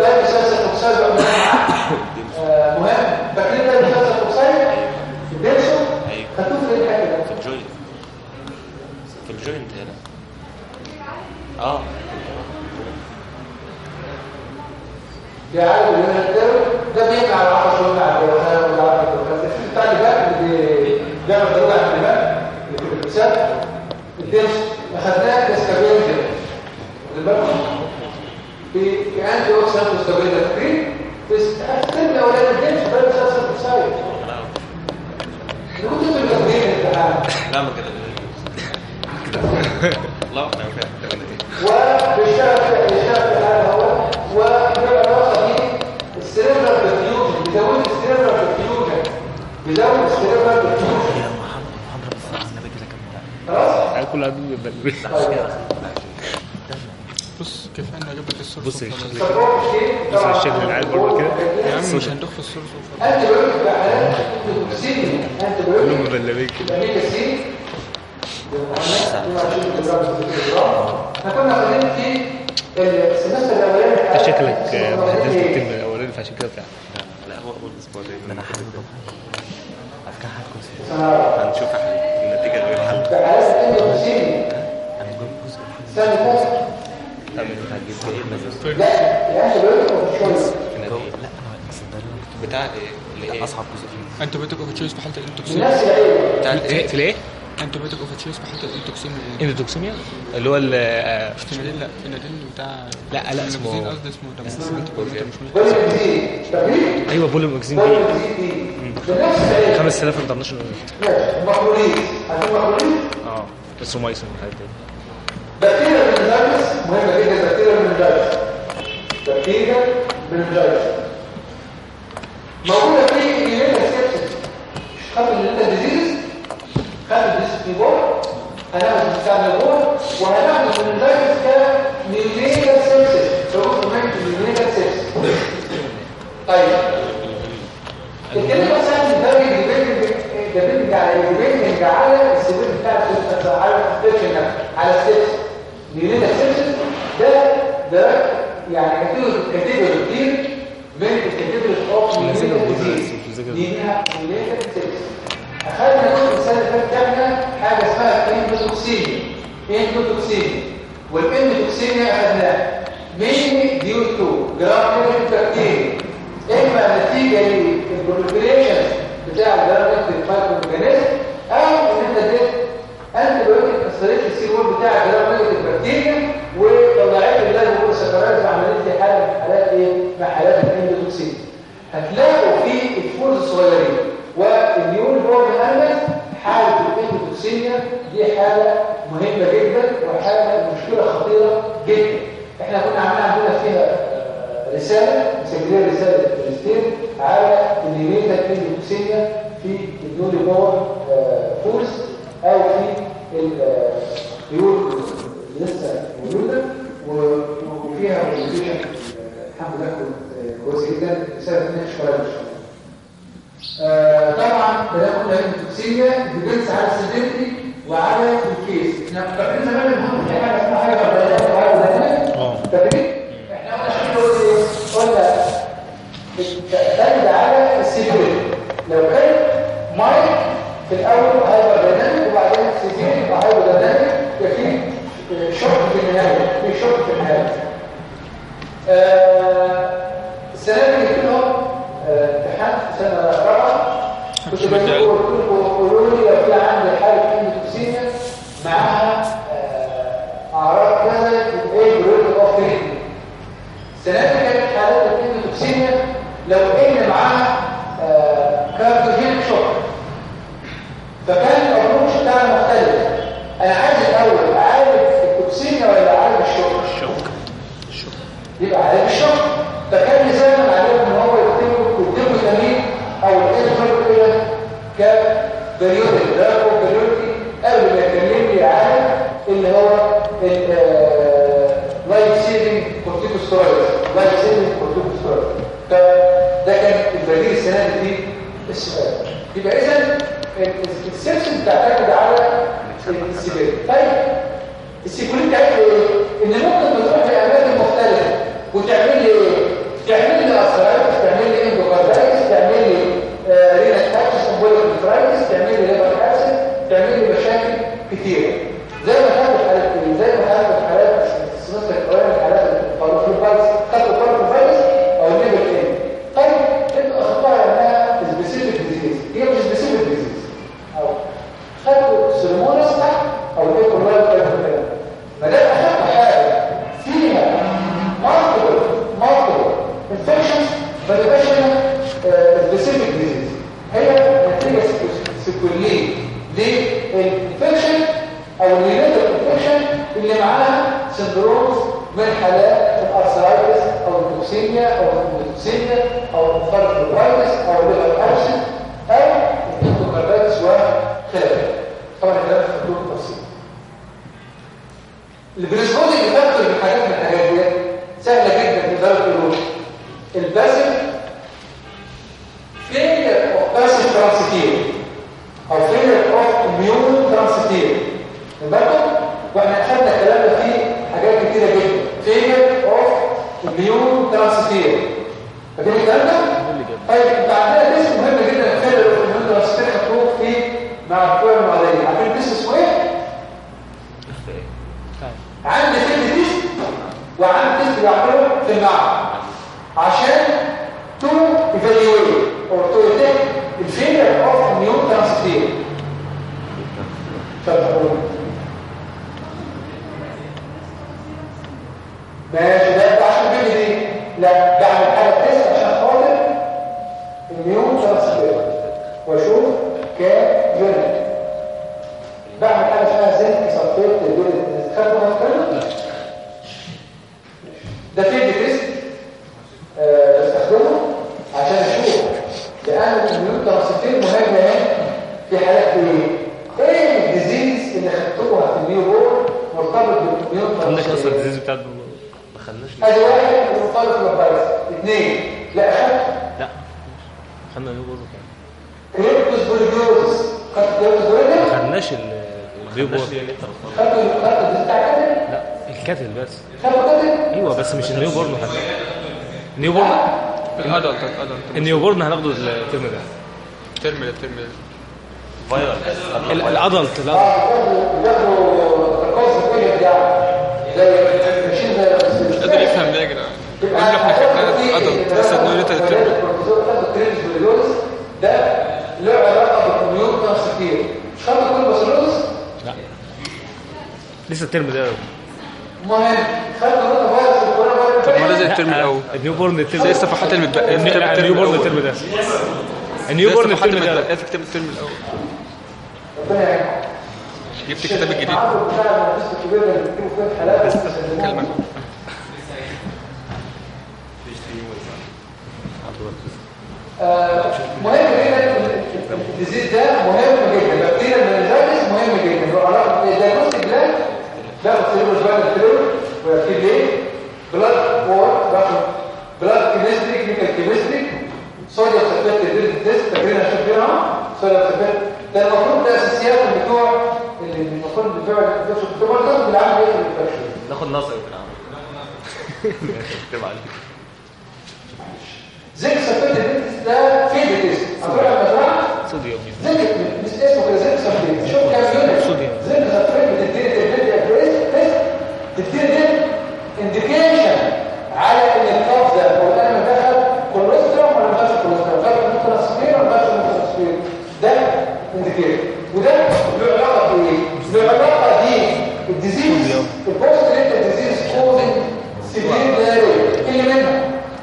ده مسلسل اوكسيد آه، مهم. فاكرين ده مسلسل اوكسيد الديسو. خدوه في الحاجة ده في الجوينت. في الجوينت هنا. آه. بيعالج اليونت ده ده بيمنع العطش ويمنع الدوخان ويمنع الدوخان بتاع ده مدروج على اللي في الانسان الدمس أخذناه بالكم في في انتي اوكسيدنت ستابيلجن فاكرين في الترم الاولاني الدمس ده أساسا في السايد كنتوا في التمرين الامتحان لا ما كده. لا في بيشتغل في هذا هو دي السيرفر بالفيوجن بيزود السيرفر بالفيوجن بيزود السيرفر بالفيوجن خلاص؟ يعني كل بيبقى بص كفايه أجيب لك السورس بص. الشكل سبورت شيء بص الشكل العادي برضه كده. يا عم مش هندخ في السورس. أنت بيقول لك أنت كلهم لك مبلبين كده أنت شكلك بهدلت الترم الاولاني فعشان كده بتاع لا هو أول أسبوع ده أنا حابب افكار حاجة كويسه هنشوف إحنا النتيجة غير حل في حالات التوكسين أنا جايب جزء فاتت تعمل هتجيب إيه مثلا لا لك شوية لا بتاع إيه؟ اللي إيه؟ أصعب جزء فيه انت بيتك اوف تشويس في حالة الانتوكسين نفس العيب. بتاع في إيه؟ في الإيه؟ انت بيتك اوف تشويس في حاله الانتوكسين إيه؟ اندوتوكسيميا اللي هو ال فيناديل لا فيناديل بتاع لا، لا، اسمه- قصدي اسمه ده أيوه دي. دي بنفس العيب 5000 انترناشونال مقبولين عارفين مقبولين آه السومايسون والحاجات دي. بكتيريا المنجايتس مهمة جدا بكتيريا المنجايتس بكتيريا المنجايتس موجودة في إيميل سيبسس ان انت ديزيز في بور هناخد البور وهناخد المنجايتس كنيونيتال سيبسس فهو كمان سيبسس طيب. الكلمة مثلا بيدبنج ديبندنج على ديبندنج على السبيل بتاع السيبسس على السبيشن على السيبسس نيونيتال سيبسس ده ده يعني كاتيجوري كتير من الكاتيجوري اوف الجزء ديزيز. دي ليها نيونيتال سيبسس اسمها اندوتوكسين اندوتوكسين والاندوتوكسين اخذناها مين ديو تو جرام بكتيريا إما نتيجة للبروبليشن بتاع الجرام المايكروورجانيزم أو إن أنت اديت انت بيوتيك اثرت السي وول بتاع الجرام البكتيريا وطلعت لي لازم يكون سكرات وعملت حالة من حالات إيه؟ مع حالات الاندوتوكسين هتلاقوا في الفورز الصغيرين والنيون بورن انيمالز حالة الاندوتوكسينيا دي حالة مهمة جدا وحالة مشكلة خطيرة جدا. إحنا كنا عاملين عندنا فيها آه، رسالة مسجلين رسالة ماجستير على النيونيتال اندوتوكسينيا في النيولي بورن فورز أو في الطيور اللي لسه موجودة. و- وفيها الحمد لله كويس جدا. شوية ان شاء الله آه، طبعا بناخد التوكسينيا ديبيتس على السيفيرتي وعلى الكيس. إحنا فاكرين زمان المهم حاجة اسمها حاجة بردانيه وحاجه بردانيه آه. فاكرين؟ إحنا قلنا إيه قلنا على السيفيرتي لو كان مايك في الأول هايبر دايناميك وبعدين سيفير يبقى هايبر دايناميك يبقى في شوك في النهاية في شوك في النهاية. آه، السنة دي آه، قولوا لي لو في عندي آه، اعراض كذا إيه كانت حالات لو ان معاها كارديوجينيك شوك فكان الابروش بتاعنا مختلف أنا عايز الأول اعالج التوكسينيا ولا اعالج الشوك الشوك يبقى علاج الشوك فكان لزاما عليهم ان هو يكتبوا يكتبوا تمرين أو الانفر كده كبريودك دراجو بريودي قبل ما يكلم لي على اللي هو اللايف سيفنج كورتيكوسترويد لايف سيفنج كورتيكوسترويد فده كان البديل السنة دي السؤال يبقى اذا السيرشن بتعتمد على السيفير طيب السيكولين بتاعتها إيه؟ إن ممكن تروح في اماكن مختلفة وتعمل لي إيه؟ تعمل لي ارثرايتس تعمل لي اندوكاردايتس تعمل لي رينال تاكسس امبوليك تعمل لي ليفر تعمل لي مشاكل كتيره Sermones التعامل بتاع آه، مهم جدا الديزيز ده مهم جدا بكتيريا المنجايتس مهم جدا علاقه بالدايجنوستيك جلاند باخد سيروس بلاد فلويد ويكتب ليه بلاد وور بلاد كيمستري كيميكال كيمستري صوديوم سلفيت الديز تيست سلفيت ده المفروض ده اساسيات بتوع اللي المفروض بتوع الانفكشن ناخد نظري اكتب عليك زنك سلفيت الديز ده فيلد تيست هتروح المزرعه صوديوم مش اسمه كده شوف كام يونت صوديوم. بتديني تديني تديني انديكيشن على ان الكاف ده هو أنا دخل كوليسترول ولا ما دخلش كوليسترول دخل ترانسفير ولا ما دخلش ترانسفير ده انديكيشن وده له علاقه بايه؟ له علاقه بالديزيز البوست ريت ديزيز كوزنج سيفير دايريا اللي منها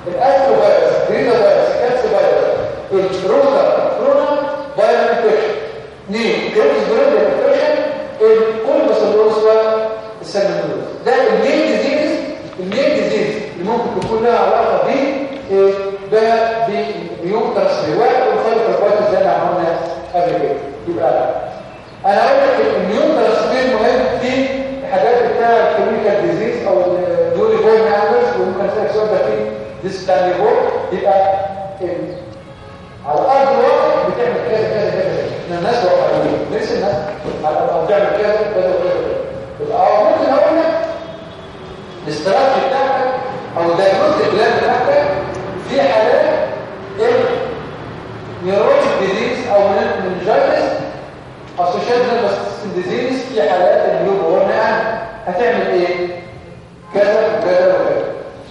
الاسترو فيروس جريدا فيروس كاتس فيروس الروتا كورونا فيروس انفكشن اثنين كريبس جريدا انفكشن الكولباسولوس والسالمونيلوس ده المين ديزيز المين ديزيز اللي ممكن تكون لها علاقه ب إيه؟ ب- بيوم ترانسفير واحد والفايت الفايت زي ما عملنا قبل كده يبقى أنا أقول لك النيوم ترانسفير مهم في الحاجات بتاع الكلينيكال ديزيز أو النيولي بورن انيمالز وممكن اسالك سؤال ده في ديس بتاع يبقى على ارض الواقع بتعمل كذا كذا كذا إحنا الناس واقعيين ليس الناس على الأرض بتعمل كذا كذا كذا كذا أو ممكن أقول لك ال structure بتاعتك أو ال diagnostic plan بتاعتك في حالات neurologic disease أو meningitis associated nervous disease في حالات ال newborn هتعمل إيه؟ كذا وكذا وكذا.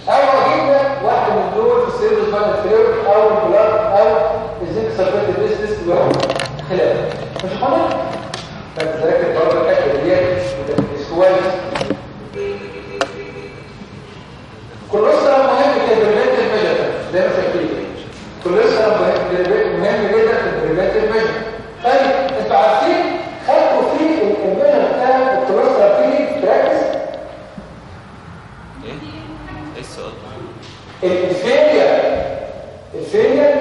أو أجيب لك واحد من دول في ال cerebrospinal fluid أو ال blood أو ال zinc sulfate basis خلاف مش خلاص فذاكر برضه الحته ديت كويس كولوسترول الانتربريت مهم جدا في البريمتر ميجر طيب أنتوا عارفين خدتوا فيه الميجر بتاع الدكتور سرفيلي براكتس إيه؟ إيه السؤال؟ الفيلير ال failure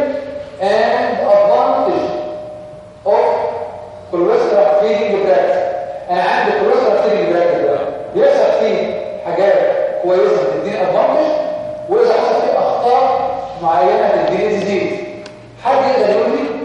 and advantage of colostrum feeding practice أنا عندي colostrum feeding practice ده بيحصل فيه حاجات كويسة تديني advantage واذا حصل فيه أخطاء معينة تديني disease حد يقدر يقول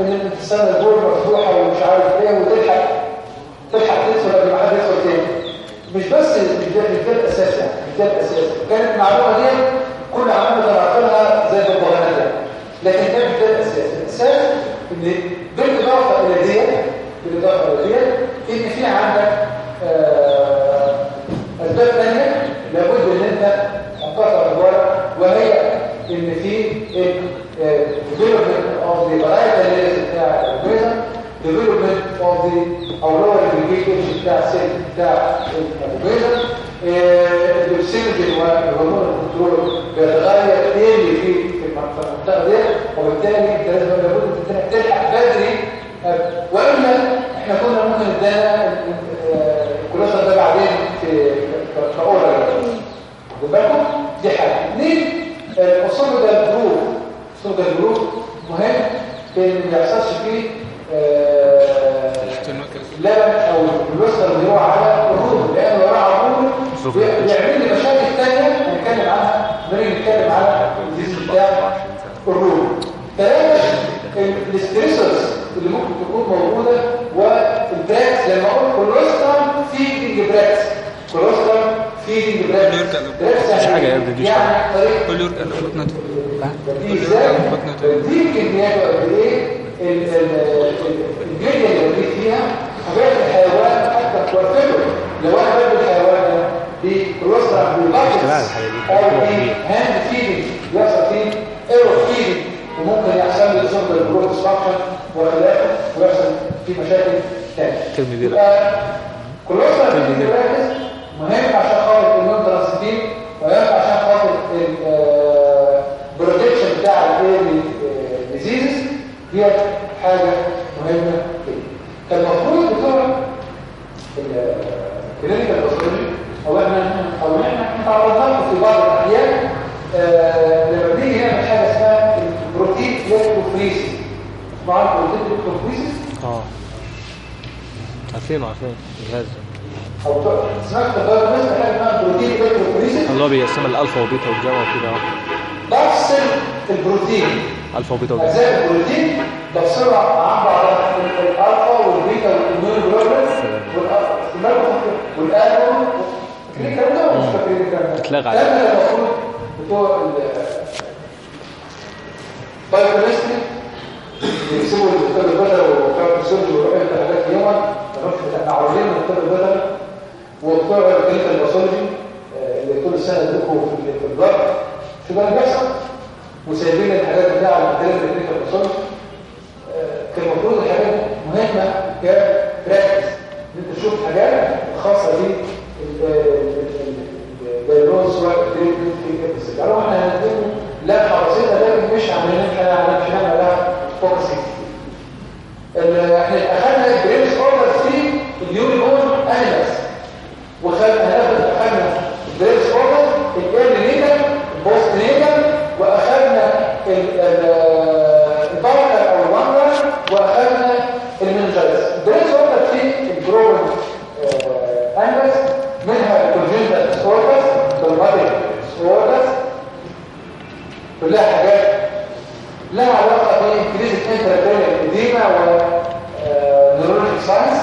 ان الإنسان البول مفتوحة ومش عارف إيه وتلحق. تلحق قبل ما حد يدخل تاني. مش بس مش ده الأساس يعني مش ده الأساس. كانت المعلومة دي كل عمال تناقلها زي البرهانات ده لكن ده مش ده الأساس. الأساس إن بالإضافة إلى دي بالإضافة إلى دي إن في عندك آه، اسباب ثانية لابد ان انت تحطها في بالك وهي ان في development of the varietal layers بتاع الجزم the أو lower aggregate بتاع السيل بتاع الجزم السيرجن والهرمون الكنترول بيتغير اللي في المنطقة دي وبالتالي أنت لازم لابد تلحق بدري. آه، والا إحنا كنا ممكن ادانا الكولوستر ده بعدين في كاورا خد بالكم؟ دي حاجة. اثنين ال esophageal groove. esophageal groove مهم ان ما يحصلش فيه آه، لبن أو ال colostrum اللي هو على ال rumen لأنه وراه عمود بيعمل لي مشاكل ثانية هنتكلم عنها نيجي نتكلم على الجسم بتاع ال rumen. ثلاثة ال stressors اللي ممكن تكون موجودة وال practice لما أقول colostrum feeding practice colostrum feeding practice مفيش حاجة يا ابني، دي مش يعني طريق كل يرجع لبطنة دي إزاي؟ دي كميات قد إيه؟ ال- ال- ال- الميديا اللي فيها طبيعه الحيوان حتى توفره لو أنا بدي الحيوان ده ب colostrum بال buckets أو ب hand feeding يحصل فيه error feeding وممكن يحصل لي صوره البروت ديستراكشن وخلافه ويحصل فيه مشاكل دي يبقى كولوستر فيدنج مهم عشان خاطر النون ترانسيتين ومهم عشان خاطر البروتكشن بتاع الايه ديزيزز دي حاجة مهمة جدا. كان المفروض الكلينيكال باثولوجي أو إحنا أو إحنا تعرضنا له في بعض الأحيان لما بنيجي نعمل حاجة اسمها ال protein electrophoresis بعرف ال protein electrophoresis آه. عارفين عارفين الجهاز أو سمعت تجارب ناس حاجة اسمها protein electrophoresis الله هو بيقسم الالفا وبيتا والجاما وكده. بفصل البروتين. الفا وبيتا وجاما أجزاء البروتين بفصلها عن بعضها الالفا والبيتا وال neuro الكلام ده ولا مش فاكرين الكلام ده؟ بتلاغي ده عليه. المفروض بتوع البايوكيمستري بيكسبوا الدكتور البشر وبتوع الفسيولوجي يوما عاوزين الدكتور البشر وبتوع الكلينيكال باثولوجي اللي طول السنة بيدركوا في في البلد ده اللي بيحصل وسايبين الحاجات بتاع الكلينيكال باثولوجي كان المفروض الحاجات مهمه ان انت تشوف حاجات خاصه بيه الدايجنوز والتريتمنت في الكتاب قالوا إحنا هنديكم لا حرصتها لكن مش عاملين إحنا مش هنعمل لها فوكسنج إحنا اخذنا البريمس اوردر في اليونيكون انيمالز وخدنا هناخد اخذنا البريمس اوردر الايرلي نيتال البوست نيتال واخذنا الباركر أو الوندر واخذنا المنجلس البريمس اوردر في الجروبل انيمالز منها الكونجنتال ديسوردرز بالبادي ديسوردرز كلها حاجات لها علاقه بانكريز انتركرينال اديما و نيورولوجيك ساينس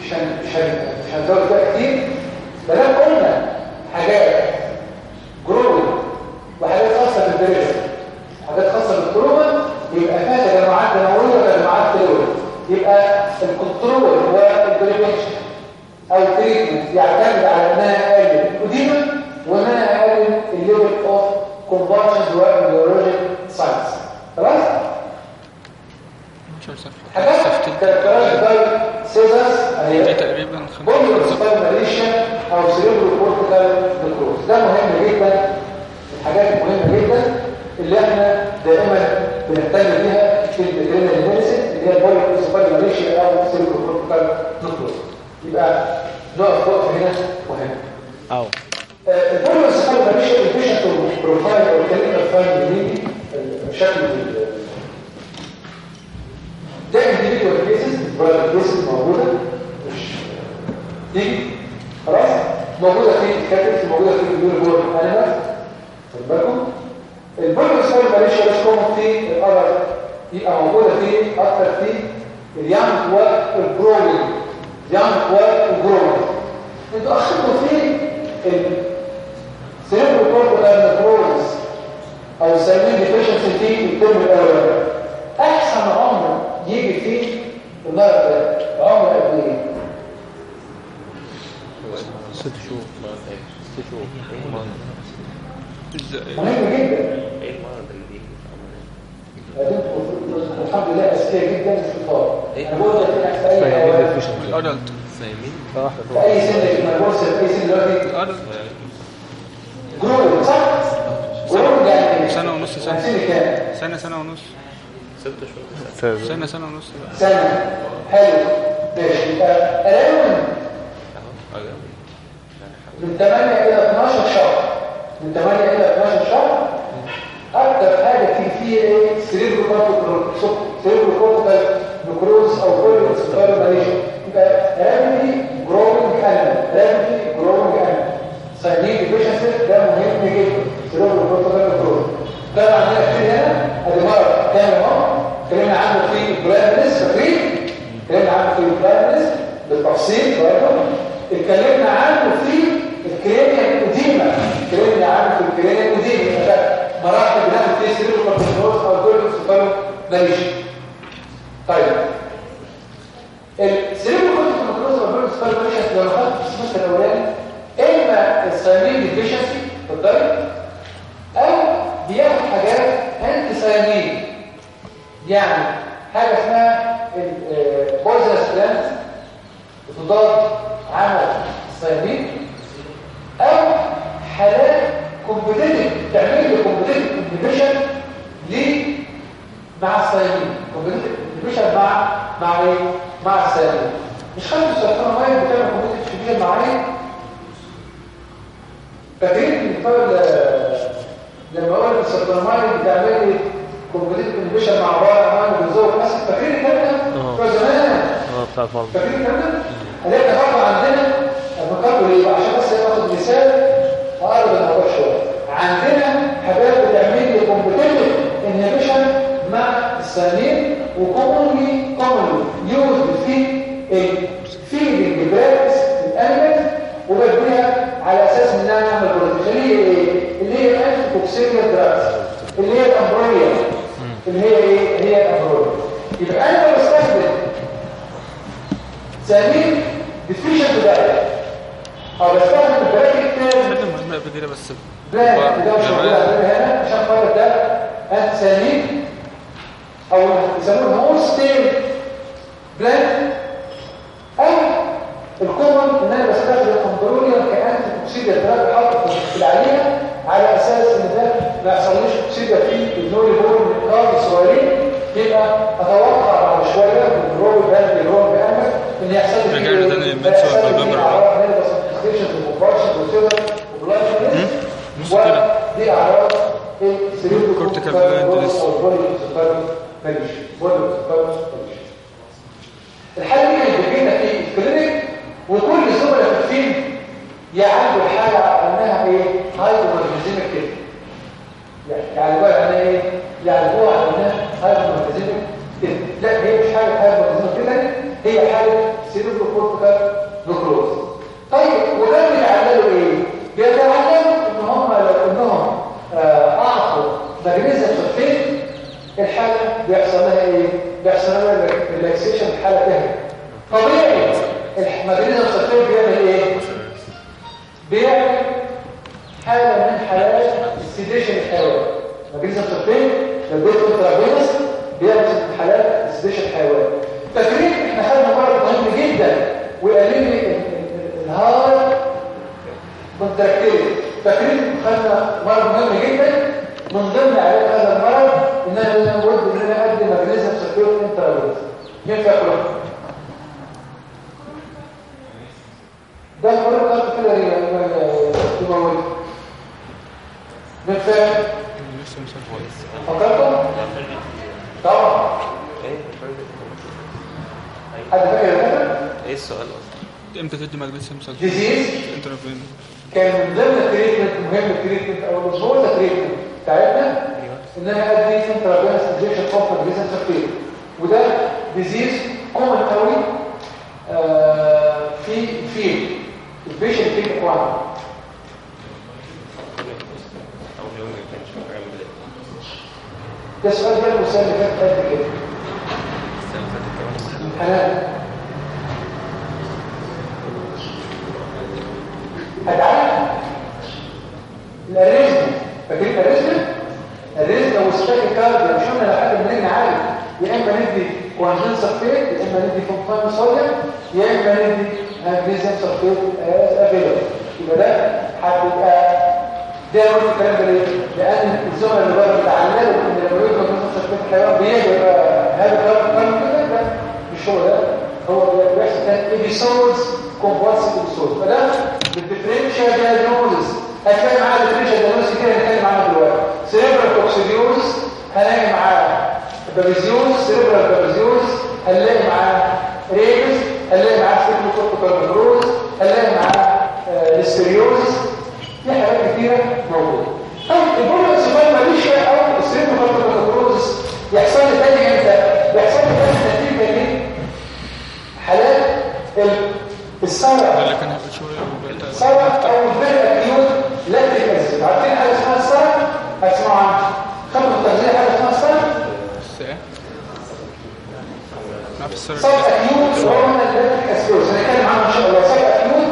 مش هن- مش هن- مش هنزود فيها كتير بلان قلنا حاجات جروبل وحاجات خاصه بالبريشن حاجات خاصه بالتروما يبقى فيها تجمعات دمويه وتجمعات تلويه يبقى الكنترول والبريفنشن أو يعتمد على انها اقلل الاديمه وانها اقلل الليفل اوف كونفرجنز والنيورولوجيك ساينس خلاص 12 صفحه حاجات صفحتين كاركترايز باي seizures اهي تقريبا polio 15 صفحه encephalomalacia أو cerebrocortical necrosis ده مهم جدا الحاجات المهمه جدا اللي إحنا دائما بنهتم بيها في medicine اللي هي ال polioencephalomalacia أو cerebrocortical يبقى نقف وقف هنا وهنا أو. ال polioencephalomalacia ال patient profile أو clinical finding دي بشكل ده individual cases private cases موجودة مش تيجي خلاص موجودة في الكاتبس موجودة في ال pure bred animal خد بالكم. ال polioencephalomalacia مش common في ال adult يبقى موجودة في أكتر في ال young وال growing young وال growing أنتوا أخذتوا في ال cerebrocortical necrosis أو ال thiamine deficiency في ال term الأول احسن عمر يجي فيه المرض ده عمر قد إيه ست شهور ست شهور مهم جدا إيه المرض الحمد لله أذكياء جدا في أنا بقول لك في أي. ال adult. thiamine في أي سن في البورصه في أي سن دلوقتي؟ جروب صح؟ جروب يعني سنة ونص سنة. سن كام؟ سنة سنة ونص. ست شهور. سنة. سنة ونص. سنة. حلو. ماشي. يبقى around اهو من 8 إلى 12 شهر. من 8 إلى 12 شهر؟ أكتر حاجة في فيه إيه cortical necrosis أو cortical malacia يبقى rapidly growing animal rapidly growing animal thiamine deficiency ده مهم جدا cerebrocortical necrosis ده عندنا كتير هنا ادي مره تاني اهو اتكلمنا عنه في ال blindness فاكرين اتكلمنا عنه في ال blindness بالتفصيل برضه اتكلمنا عنه في الكرينيا القديمة اتكلمنا عنه في الكرينيا مراحل بناخد فيه cerebrocortical necrosis أو ال polioencephalomalacia طيب. ال cerebrocortical necrosis أو ال polioencephalomalacia لو خدت ال semester الأولاني إما ال thiamine deficiency في ال diet أو بياخد حاجات anti thiamine يعني حاجة اسمها ال poisonous plant بتضاد عمل ال thiamine أو حالات competitive تعمل لي competitive inhibition ليه مع ال thiamine competitive inhibition مع مع إيه مع ال thiamine مش خدوا السيرفونامايد بتعمل competitive inhibition مع إيه فاكرين الفرق لما أقول السلطنمايد بتعمل لي competitive inhibition مع ال para-aminobenzoic acid فاكرين الكلام ده؟ زمان آه بتاع فاكرين الكلام ده؟ هنلاقي برضه عندنا بفكروا ليه عشان بس ناخد مثال اقرب الموضوع عندنا حاجات بتعمل لي competitive انهبيشن مع السامين وكومنلي كومنلي يوز في الفيدنج براكتس الانيمال وبديها على أساس انها نعمل بروتين اللي هي coccidia drugs اللي هي ال amprolium اللي هي إيه؟ هي ال amprolium يبقى أنا بستخدم thiamine deficient diet أو بستخدم bracken خدنا مهمة قبل كده بس. ده مش موجود عندنا هنا عشان خاطر ده انسانين أو يسموه هون ستيل بلان أو الكومن ان أنا بستخدم امبروليا كانتي اوكسيديا ثلاث حط في العينه على أساس ان ده ما يحصلش اوكسيديا في النوري بول من الكارد الصغيرين يبقى أتوقع بعد شوية من الرول بلان الرول بلان ان يحصل لي رجعنا تاني للموضوع يحصل لي بالبابر. أعراض هنا بس infestations وconvulsions وكده و blindness مش كده. ودي اعراض السيريبرو Cortical blindness. الحالة دي كانت بتجينا في ال clinic وكل زملاء في يعالجوا الحاله إنها إيه hypomagnesemic كده يعني بقى يعني إيه يعالجوها على إنها hypomagnesemic كده لا هي مش حاله hypomagnesemic كده هي حالة cerebrocortical necrosis طيب وده بيعملوا إيه بيتعلموا ان هم لو انهم آه، اعطوا magnesium sulfate الحالة بيحصل لها إيه؟ بيحصل لها relaxation الحاله تهدى طبيعي. ال magnesium sulfate بيعمل إيه؟ بيعمل حالة من حالات ال sedation الحيواني magnesium sulfate لو اديته intravenous بيعمل حالات ال sedation الحيواني تفريق إحنا خدنا مرض مهم جدا وقال لي ال heart contractile فاكرين خدنا مرض مهم جدا من ضمن علاج هذا المرض ان أنا نقول أن أنا ادي magnesium sulfate intravenous مين فاكره ده المرض ده كده مش عارف. فكرتوا طبعا. حد فاكر إيه السؤال أصلا إمتى تدي magnesium sulfate disease intravenous كان من ضمن ال treatment مهم ال treatment أو المشهور ال treatment. بتاعتنا ان أنا ادي intravenous injection of magnesium sulfate وده disease common قوي آه، في في البيشنت فيك اكوان ده سؤال ده المسائل اللي فاتت قد كده. امتحانات هتعلم. الاريزم فاكرين الاريزم لو استاك كارد مش قلنا لحد ما نيجي عالي يا إما ندي كوانجين سلفيت يا إما ندي فومفان صوديوم يا إما ندي magnesium sulfate is available يبقى ده هتبقى ده يقول الكلام ده ليه؟ لأن الزملاء اللي بره بيتعلموا ان لما يدخل magnesium sulfate الحيوان بيهدى هذا الكلام كده ده مش هو ده. هو بيحصل كان episodes convulsive episode فده بال differential diagnosis هتلاقي معاه differential diagnosis كده هنتكلم عنها دلوقتي. cerebral coccidiosis هنلاقي معاه babesiosis cerebral babesiosis هنلاقي معاه rabies هنلاقي معاه cerebrocortical necrosis هنلاقي listeriosis في حاجات كتيرة موجودة. طيب أو ال cerebrocortical necrosis يحصل لي تاني إمتى؟ لي تاني نتيجة ليه؟ حالات ال SARA أو عارفين حاجة اسمها ال SARA هتسمعوا عنها خدوا التغذيه حاجة اسمها ال SARA sub acute ruminal lactic acidosis هنتكلم عنها إن شاء الله. sub acute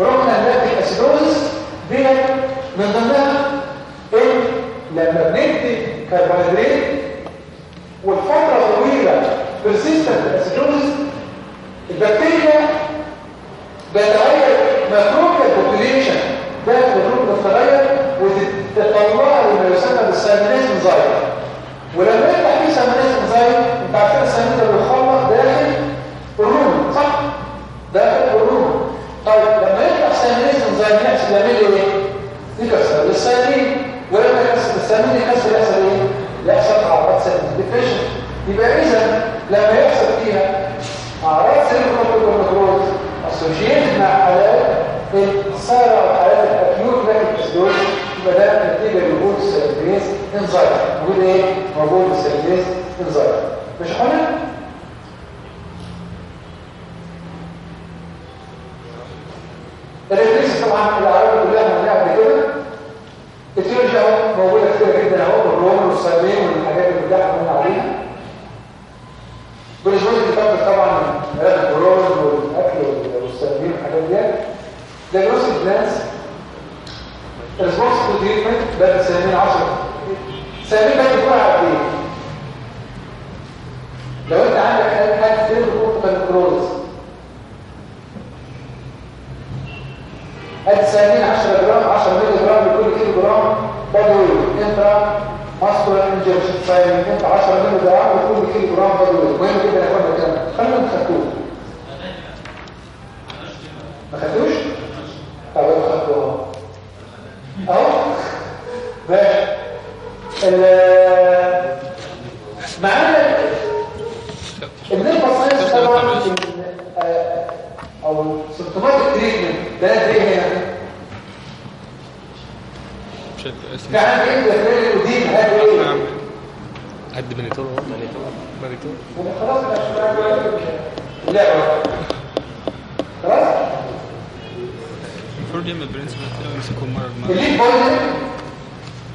ruminal lactic acidosis دي من ضمنها ان لما بندي كربوهيدرات والفترة طويلة persistent acidosis البكتيريا بتغير مفروض البوبوليشن ده الغلوب التغير وتطلع ما يسمى بالسامينيزم زايد ولما يفتح فيه سامينيزم زايد انت عارفين السامين ده بيخلط داخل قرون صح؟ داخل قرون طيب لما يفتح سامينيزم زايد يحصل يعمل إيه؟ يكسر للسامين ولما يكسر السامين يكسر يحصل إيه؟ يحصل أعراض سامين ديبريشن يبقى اذا لما يحصل فيها أعراض سيركم كنترول اسوشيتد مع نتيجه لوجود السيرفيس انزايم موجود إيه؟ موجود السيرفيس انزايم مش حنا الريفلكس طبعا الأعراض كلها هنلاقيها قبل كده التيولوجي موجودة كتير جدا أهو الروم والسامين والحاجات اللي بتاعها قلنا عليها. بالنسبة لي كتاب طبعا البرون والأكل وال thiamine والحاجات دي. Diagnostic plans response to treatment ده thiamine 10 thiamine ده يكون على إيه؟ لو أنت عندك بتقول ك dose ال thiamine 10 جرام 10 مللي جرام لكل كيلو جرام body weight intra ماسكولار انجكشن سايمين أنت 10 مللي جرام لكل كيلو جرام بدوي مهم جدا يا اخوانا كده خلينا نخدوه ما خدوش طب أنا خدوه اهو ماشي معانا النيرفا ساينس طبعا أو سيمتوماتيك تريتمنت ده قد إيه هنا عندي إيه ده الودين هذا إيه؟ قد بنيتور بنيتور بنيتور خلاص لا خلاص المفروض يعمل برنسبل كده مره دماغ الليد بويزن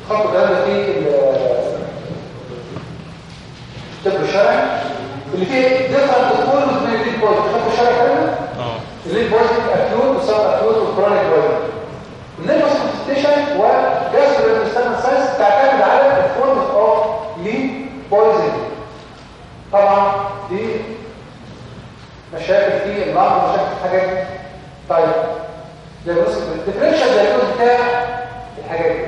خط الكلام في ال- الطب الشرعي اللي فيه ديفرنت كل من الليد بويزن الطب الشرعي كده آه الليد بويزن اكيوت وسب اكيوت وكرونيك بويزن ال nervous manifestation و gastro signs تعتمد على ال form of lead poisoning طبعا دي مشاكل في النهر ومشاكل في الحاجات دي طيب diagnostic ال differential diagnosis بتاع الحاجات دي.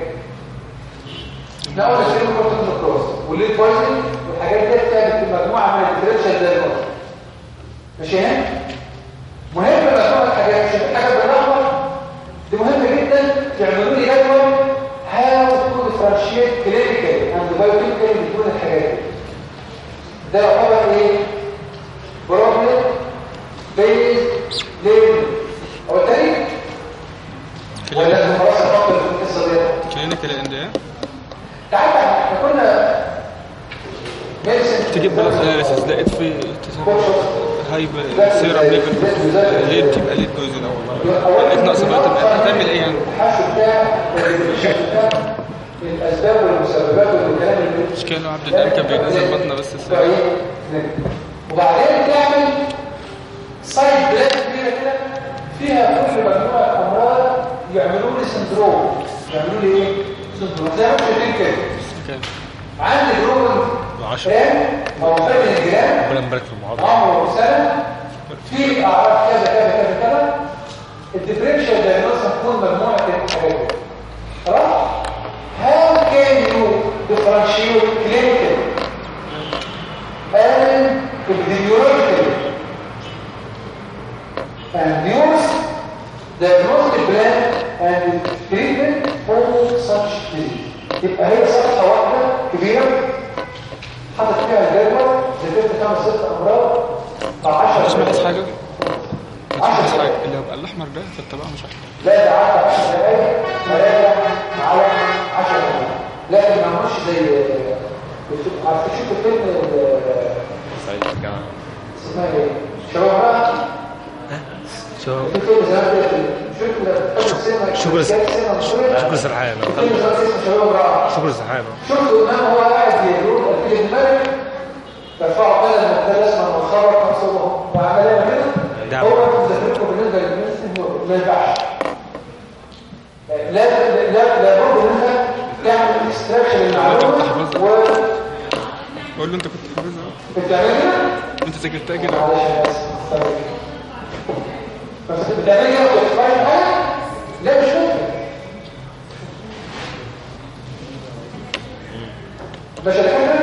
إحنا قلنا cerebrocortical necrosis. وال lead poisoning والحاجات دي بتعمل مجموعة من ال differential diagnosis ماشي هنا مهم مجموعه الحاجات. مش في حاجة دي مهمة جدا. تعملوا لي جدول how to differentiate clinical and biochemical بين الحاجات دي ده يعتبر إيه؟ problem based يبقى الاساس ده في هاي سيرم ليفل ليه بتبقى ليه الدوز الأول. لقيت نقص بقى هتعمل إيه يعني؟ الاسباب والمسببات والكلام اللي مش كانوا عبد الان كان بينزل بطنة بس الساعة وبعدين تعمل سايد بلاد كبيرة كده فيها كل مجموعة أمراض يعملوا لي سندروم يعملوا لي إيه؟ سندروم زي ما كده. عندي جروب 10 موصول الجيران ربنا يبارك في المعاض عمر ورساله في اعراض كذا كذا كذا كذا الديفرنشال دايجنوستس هتكون مجموعة الحاجات. دي خلاص؟ هاو كان يو ديفرنشيو كلينيكال and epidemiological and use diagnostic plan and treatment for such disease. يبقى هي صفحة واحدة كبيرة. حاطط فيها الجدول ذكرت خمس ست أمراض مع 10 مش ملاحظ حاجة؟ مش ملاحظ 10 حاجة. اللي هيبقى الأحمر ده في الطبقة مش أحمر لا تعدى 10 دقايق ثلاثة على 10 دقايق لكن ما عملوش زي عارف تشوف الفيلم اسمها إيه؟ شباب بقى شو في فيلم زمان كده شوف بتحب شكرا مصرية. شكرا. سرحان شكرا سرحان شفت قدام هو قاعد يقول في الملك ترفعوا قلم مختلف اسمه المخرج نفسه وعمليه كده. هو تذكركم بالنسبة للناس إنه ما ينفعش لا لا لابد منها تعمل اكستراكشن للمعلومه و قول له أنت كنت حافظها كده أنت ذاكرتها كده. بس بتعمل كده وتتفرج حاجة لا مش ممكن مش الحاجة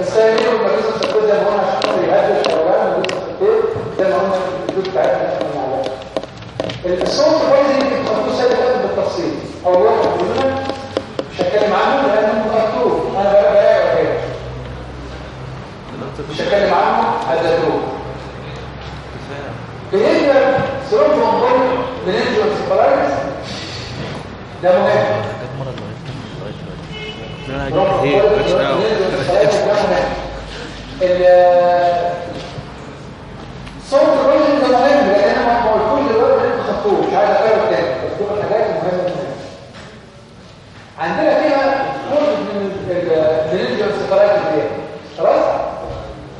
بس هي دي المريض السكر زي ما قلنا عشان خاطر يهدي الشربان المريض السكر زي ما قلنا في الفيديو بتاعتنا الصوت يمكن تخطوه سنه فاتت بالتفصيل. اول واحد مننا مش هتكلم عنه لأنه مكتوب أنا بقى بقى مش هتكلم عنه هددوه بالنسبة سيروم فونبول بالنسبة للسبرايتس ده مهم صوت الراجل ده مهم لأن أنا ما قلتوش دلوقتي أنتوا خدتوه مش عايز اكرر تاني بس دول الحاجات المهمه جدا عندنا فيها جزء من الريليجيوس سيبريت دي خلاص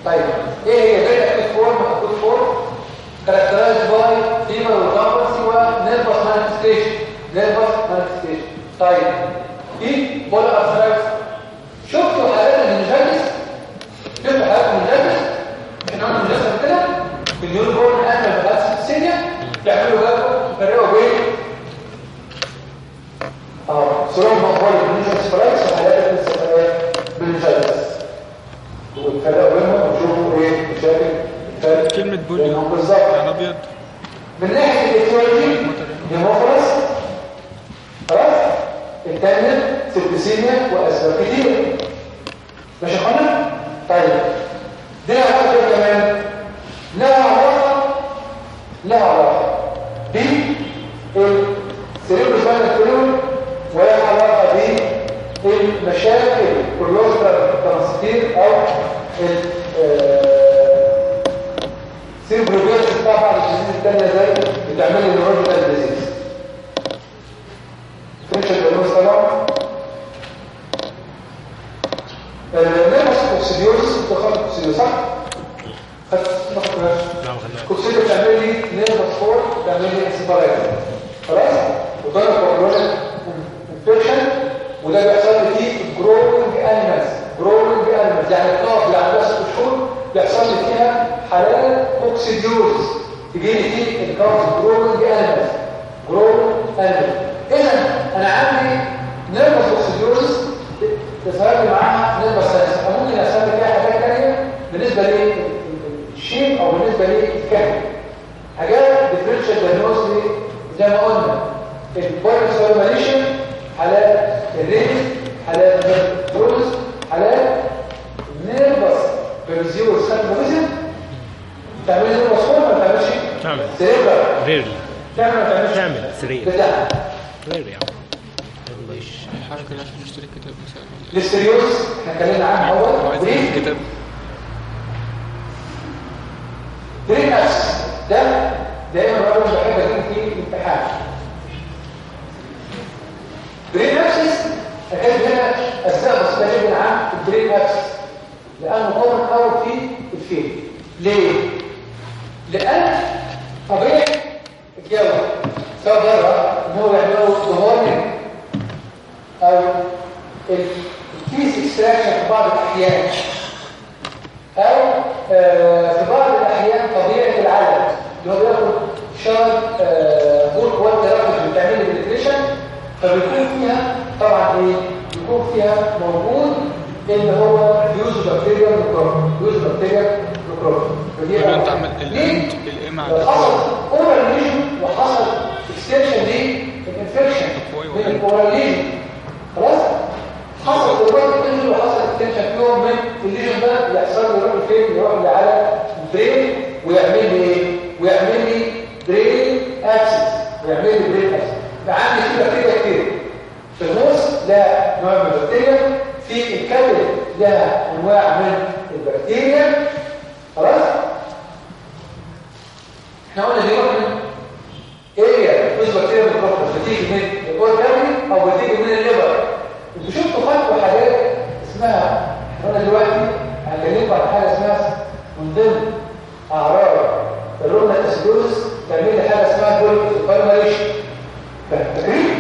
طيب إيه هي فورم اكتيف فورم كاركترايز باي فيمر وكامبرسي ونيرفس مانيفستيشن نيرفس مانيفستيشن طيب دي بولا ارثرايتس شفتوا حالات المنجلس شفتوا حالات المنجلس إحنا المنجلس قبل كده؟ في النيو بورن انيمال بلاد سينيا بيعملوا جابوا يفرقوا بين آه سيروم مقبول المنجلس فرايتس وحالات المنجلس ويفرقوا بينهم ويشوفوا إيه مشاكل كلمة بالظبط. يعني ابيض من ناحية الإيتيولوجي ديموفرس خلاص؟ الثانية سبتسيميا وأسباب كتير. ماشي يا إخوانا؟ طيب دي لها علاقة كمان. لها علاقة لها علاقة. بالسيريبرو سباينال فلويد ولها علاقة بالمشاكل كولوستر ترانسفير أو ال سيربروبيرس التانية زي بتعمل لي نيورولوجيكال ديزيز فريتشارد دياجنوز طبعا ال nervous coccidiosis بتاخد coccidiosis صح؟ خدت coccidiosis بتعمل لي nervous form بتعمل لي encephalitis خلاص؟ وطلع coccidiosis infection وده بيحصل لي فيه growing animals growing animals يعني الطاقه اللي عندها ست شهور بيحصل لي فيها حالات coccidiosis تجي لي فيه ال calf growing animals growing animals اذا أنا عندي nervous coccidiosis تظهر لي معاها nervous signs ممكن اسمي فيها حاجات ثانية بالنسبة لل sheep أو بالنسبة لل calf حاجات differential diagnosis زي ما قلنا. سيريبرال ريرلي تعمل ما تعملش تعمل سرير بتاع رير يا عم يلا يش حركة عشان نشتري كتاب مثلا. الاستريوس إحنا اتكلمنا عنه أول. وعايز بريك أجيب كتاب بريك نفس ده دايما الراجل بحب أجيب فيه الامتحان. بريك نفسس أكاد هنا بسيطه جدا عن البريك نفسس لأنه كومن قوي في الفيل ليه؟ لأن طبيعه الجو سواء بره ان هو يعملوا ظهور أو الكيس اكستراكشن في بعض الاحيان أو آه، في بعض الأحيان طبيعه العدد. اللي هو بياخد شارد بول كوانت رابط بتعمل بالتريشن فبيكون فيها طبعا إيه؟ بيكون فيها موجود اللي هو يوز بكتيريا ميكروب يوز بكتيريا ميكروب فدي ليه؟ لو حصل اورال ليجن وحصل اكستنشن للانفكشن من الاورال ليجن خلاص حصل دلوقتي انزل وحصل اكستنشن فيهم من الليجن ده يحصل له يروح فين؟ يروح لي على البرين ويعمل لي إيه؟ ويعمل لي برين اكسس ويعمل لي برين اكسس عندي في بكتيريا كتير. في النص لها نوع من البكتيريا في الكبد لها أنواع من البكتيريا. خلاص؟ إحنا قلنا دي من اريا مش بكتيريا ميكروبس بتيجي من الاورجاني أو بتيجي من الليفر. أنتوا شفتوا خدتوا حاجات اسمها قلنا دلوقتي هنكلمكم عن حاجة اسمها من ضمن أعراض الرونا اسيدوز تعمل لي حاجة اسمها بوليمريشن فاكرين؟ طيب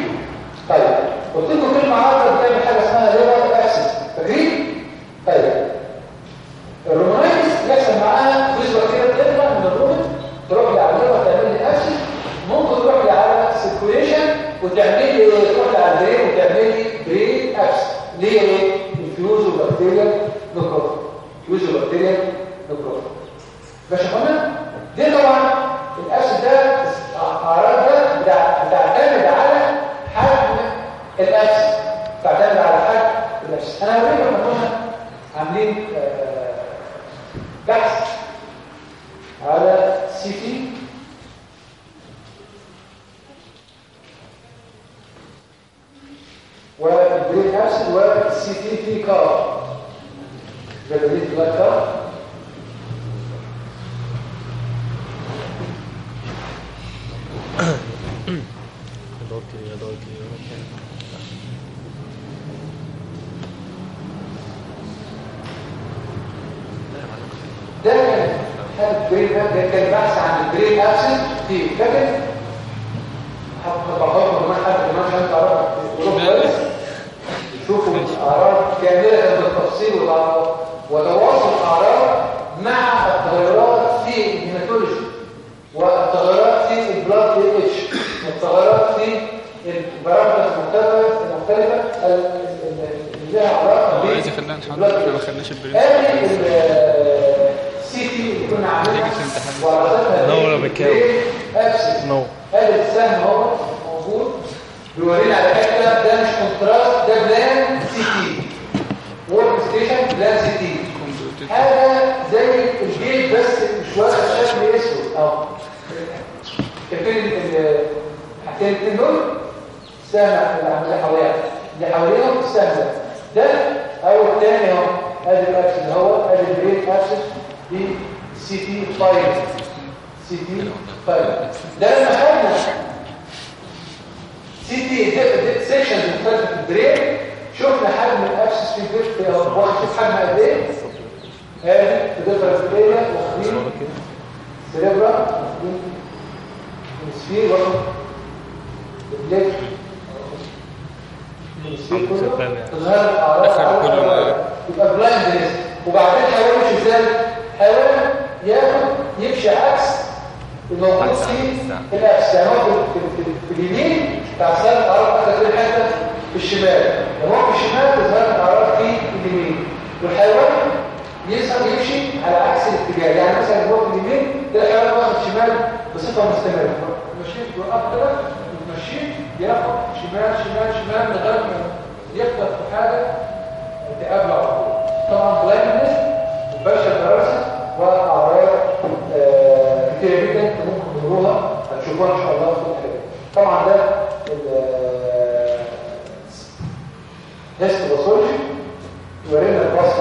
epithelial necrosis ماشي هنا دي طبعا الاسيد ده اعراض ده بتعتمد على حجم الاسيد بتعتمد على حجم الاسيد أنا هوريكم ان كنا عاملين آه، بحث على سي تي والبريك اسيد والسي تي تي كار. ده بلاك كار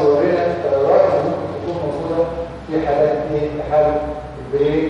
ورينا القرارات اللي ممكن تكون موجودة في حالات إيه؟ حالة البرين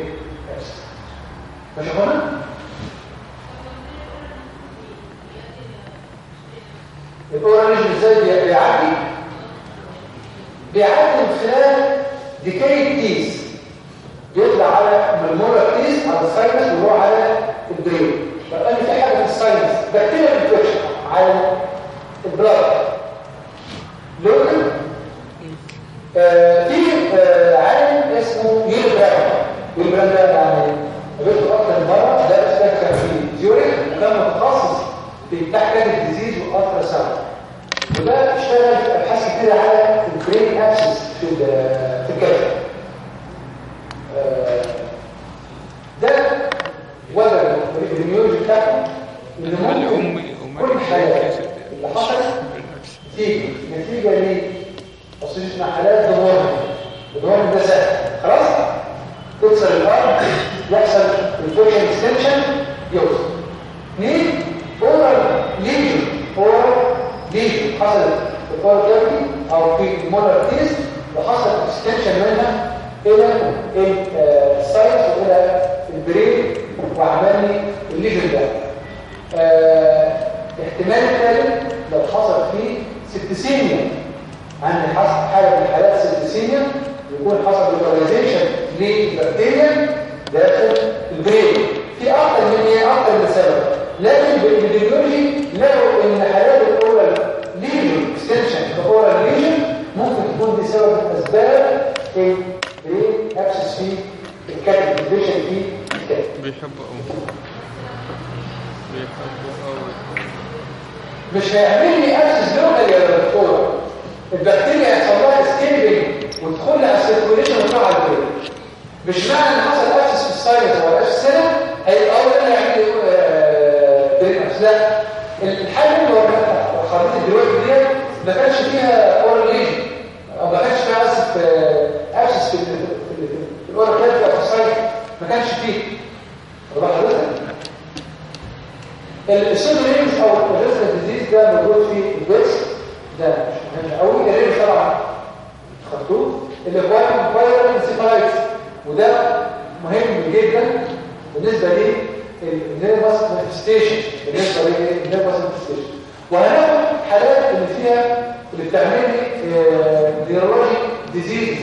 ديزيز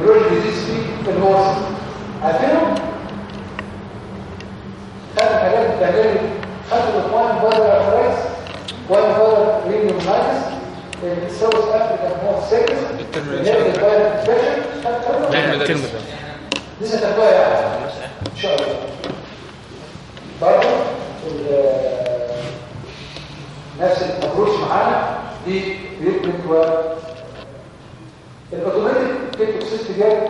نيورولوجي ديزيز في الورثه عارفينه؟ خدوا حاجات بتعمل خدوا الاخوان بره فرايس وان بره رينومايتس الساوث افريكا مور سيكس نعمل الكلمة ده لسه تقوى ان شاء الله together.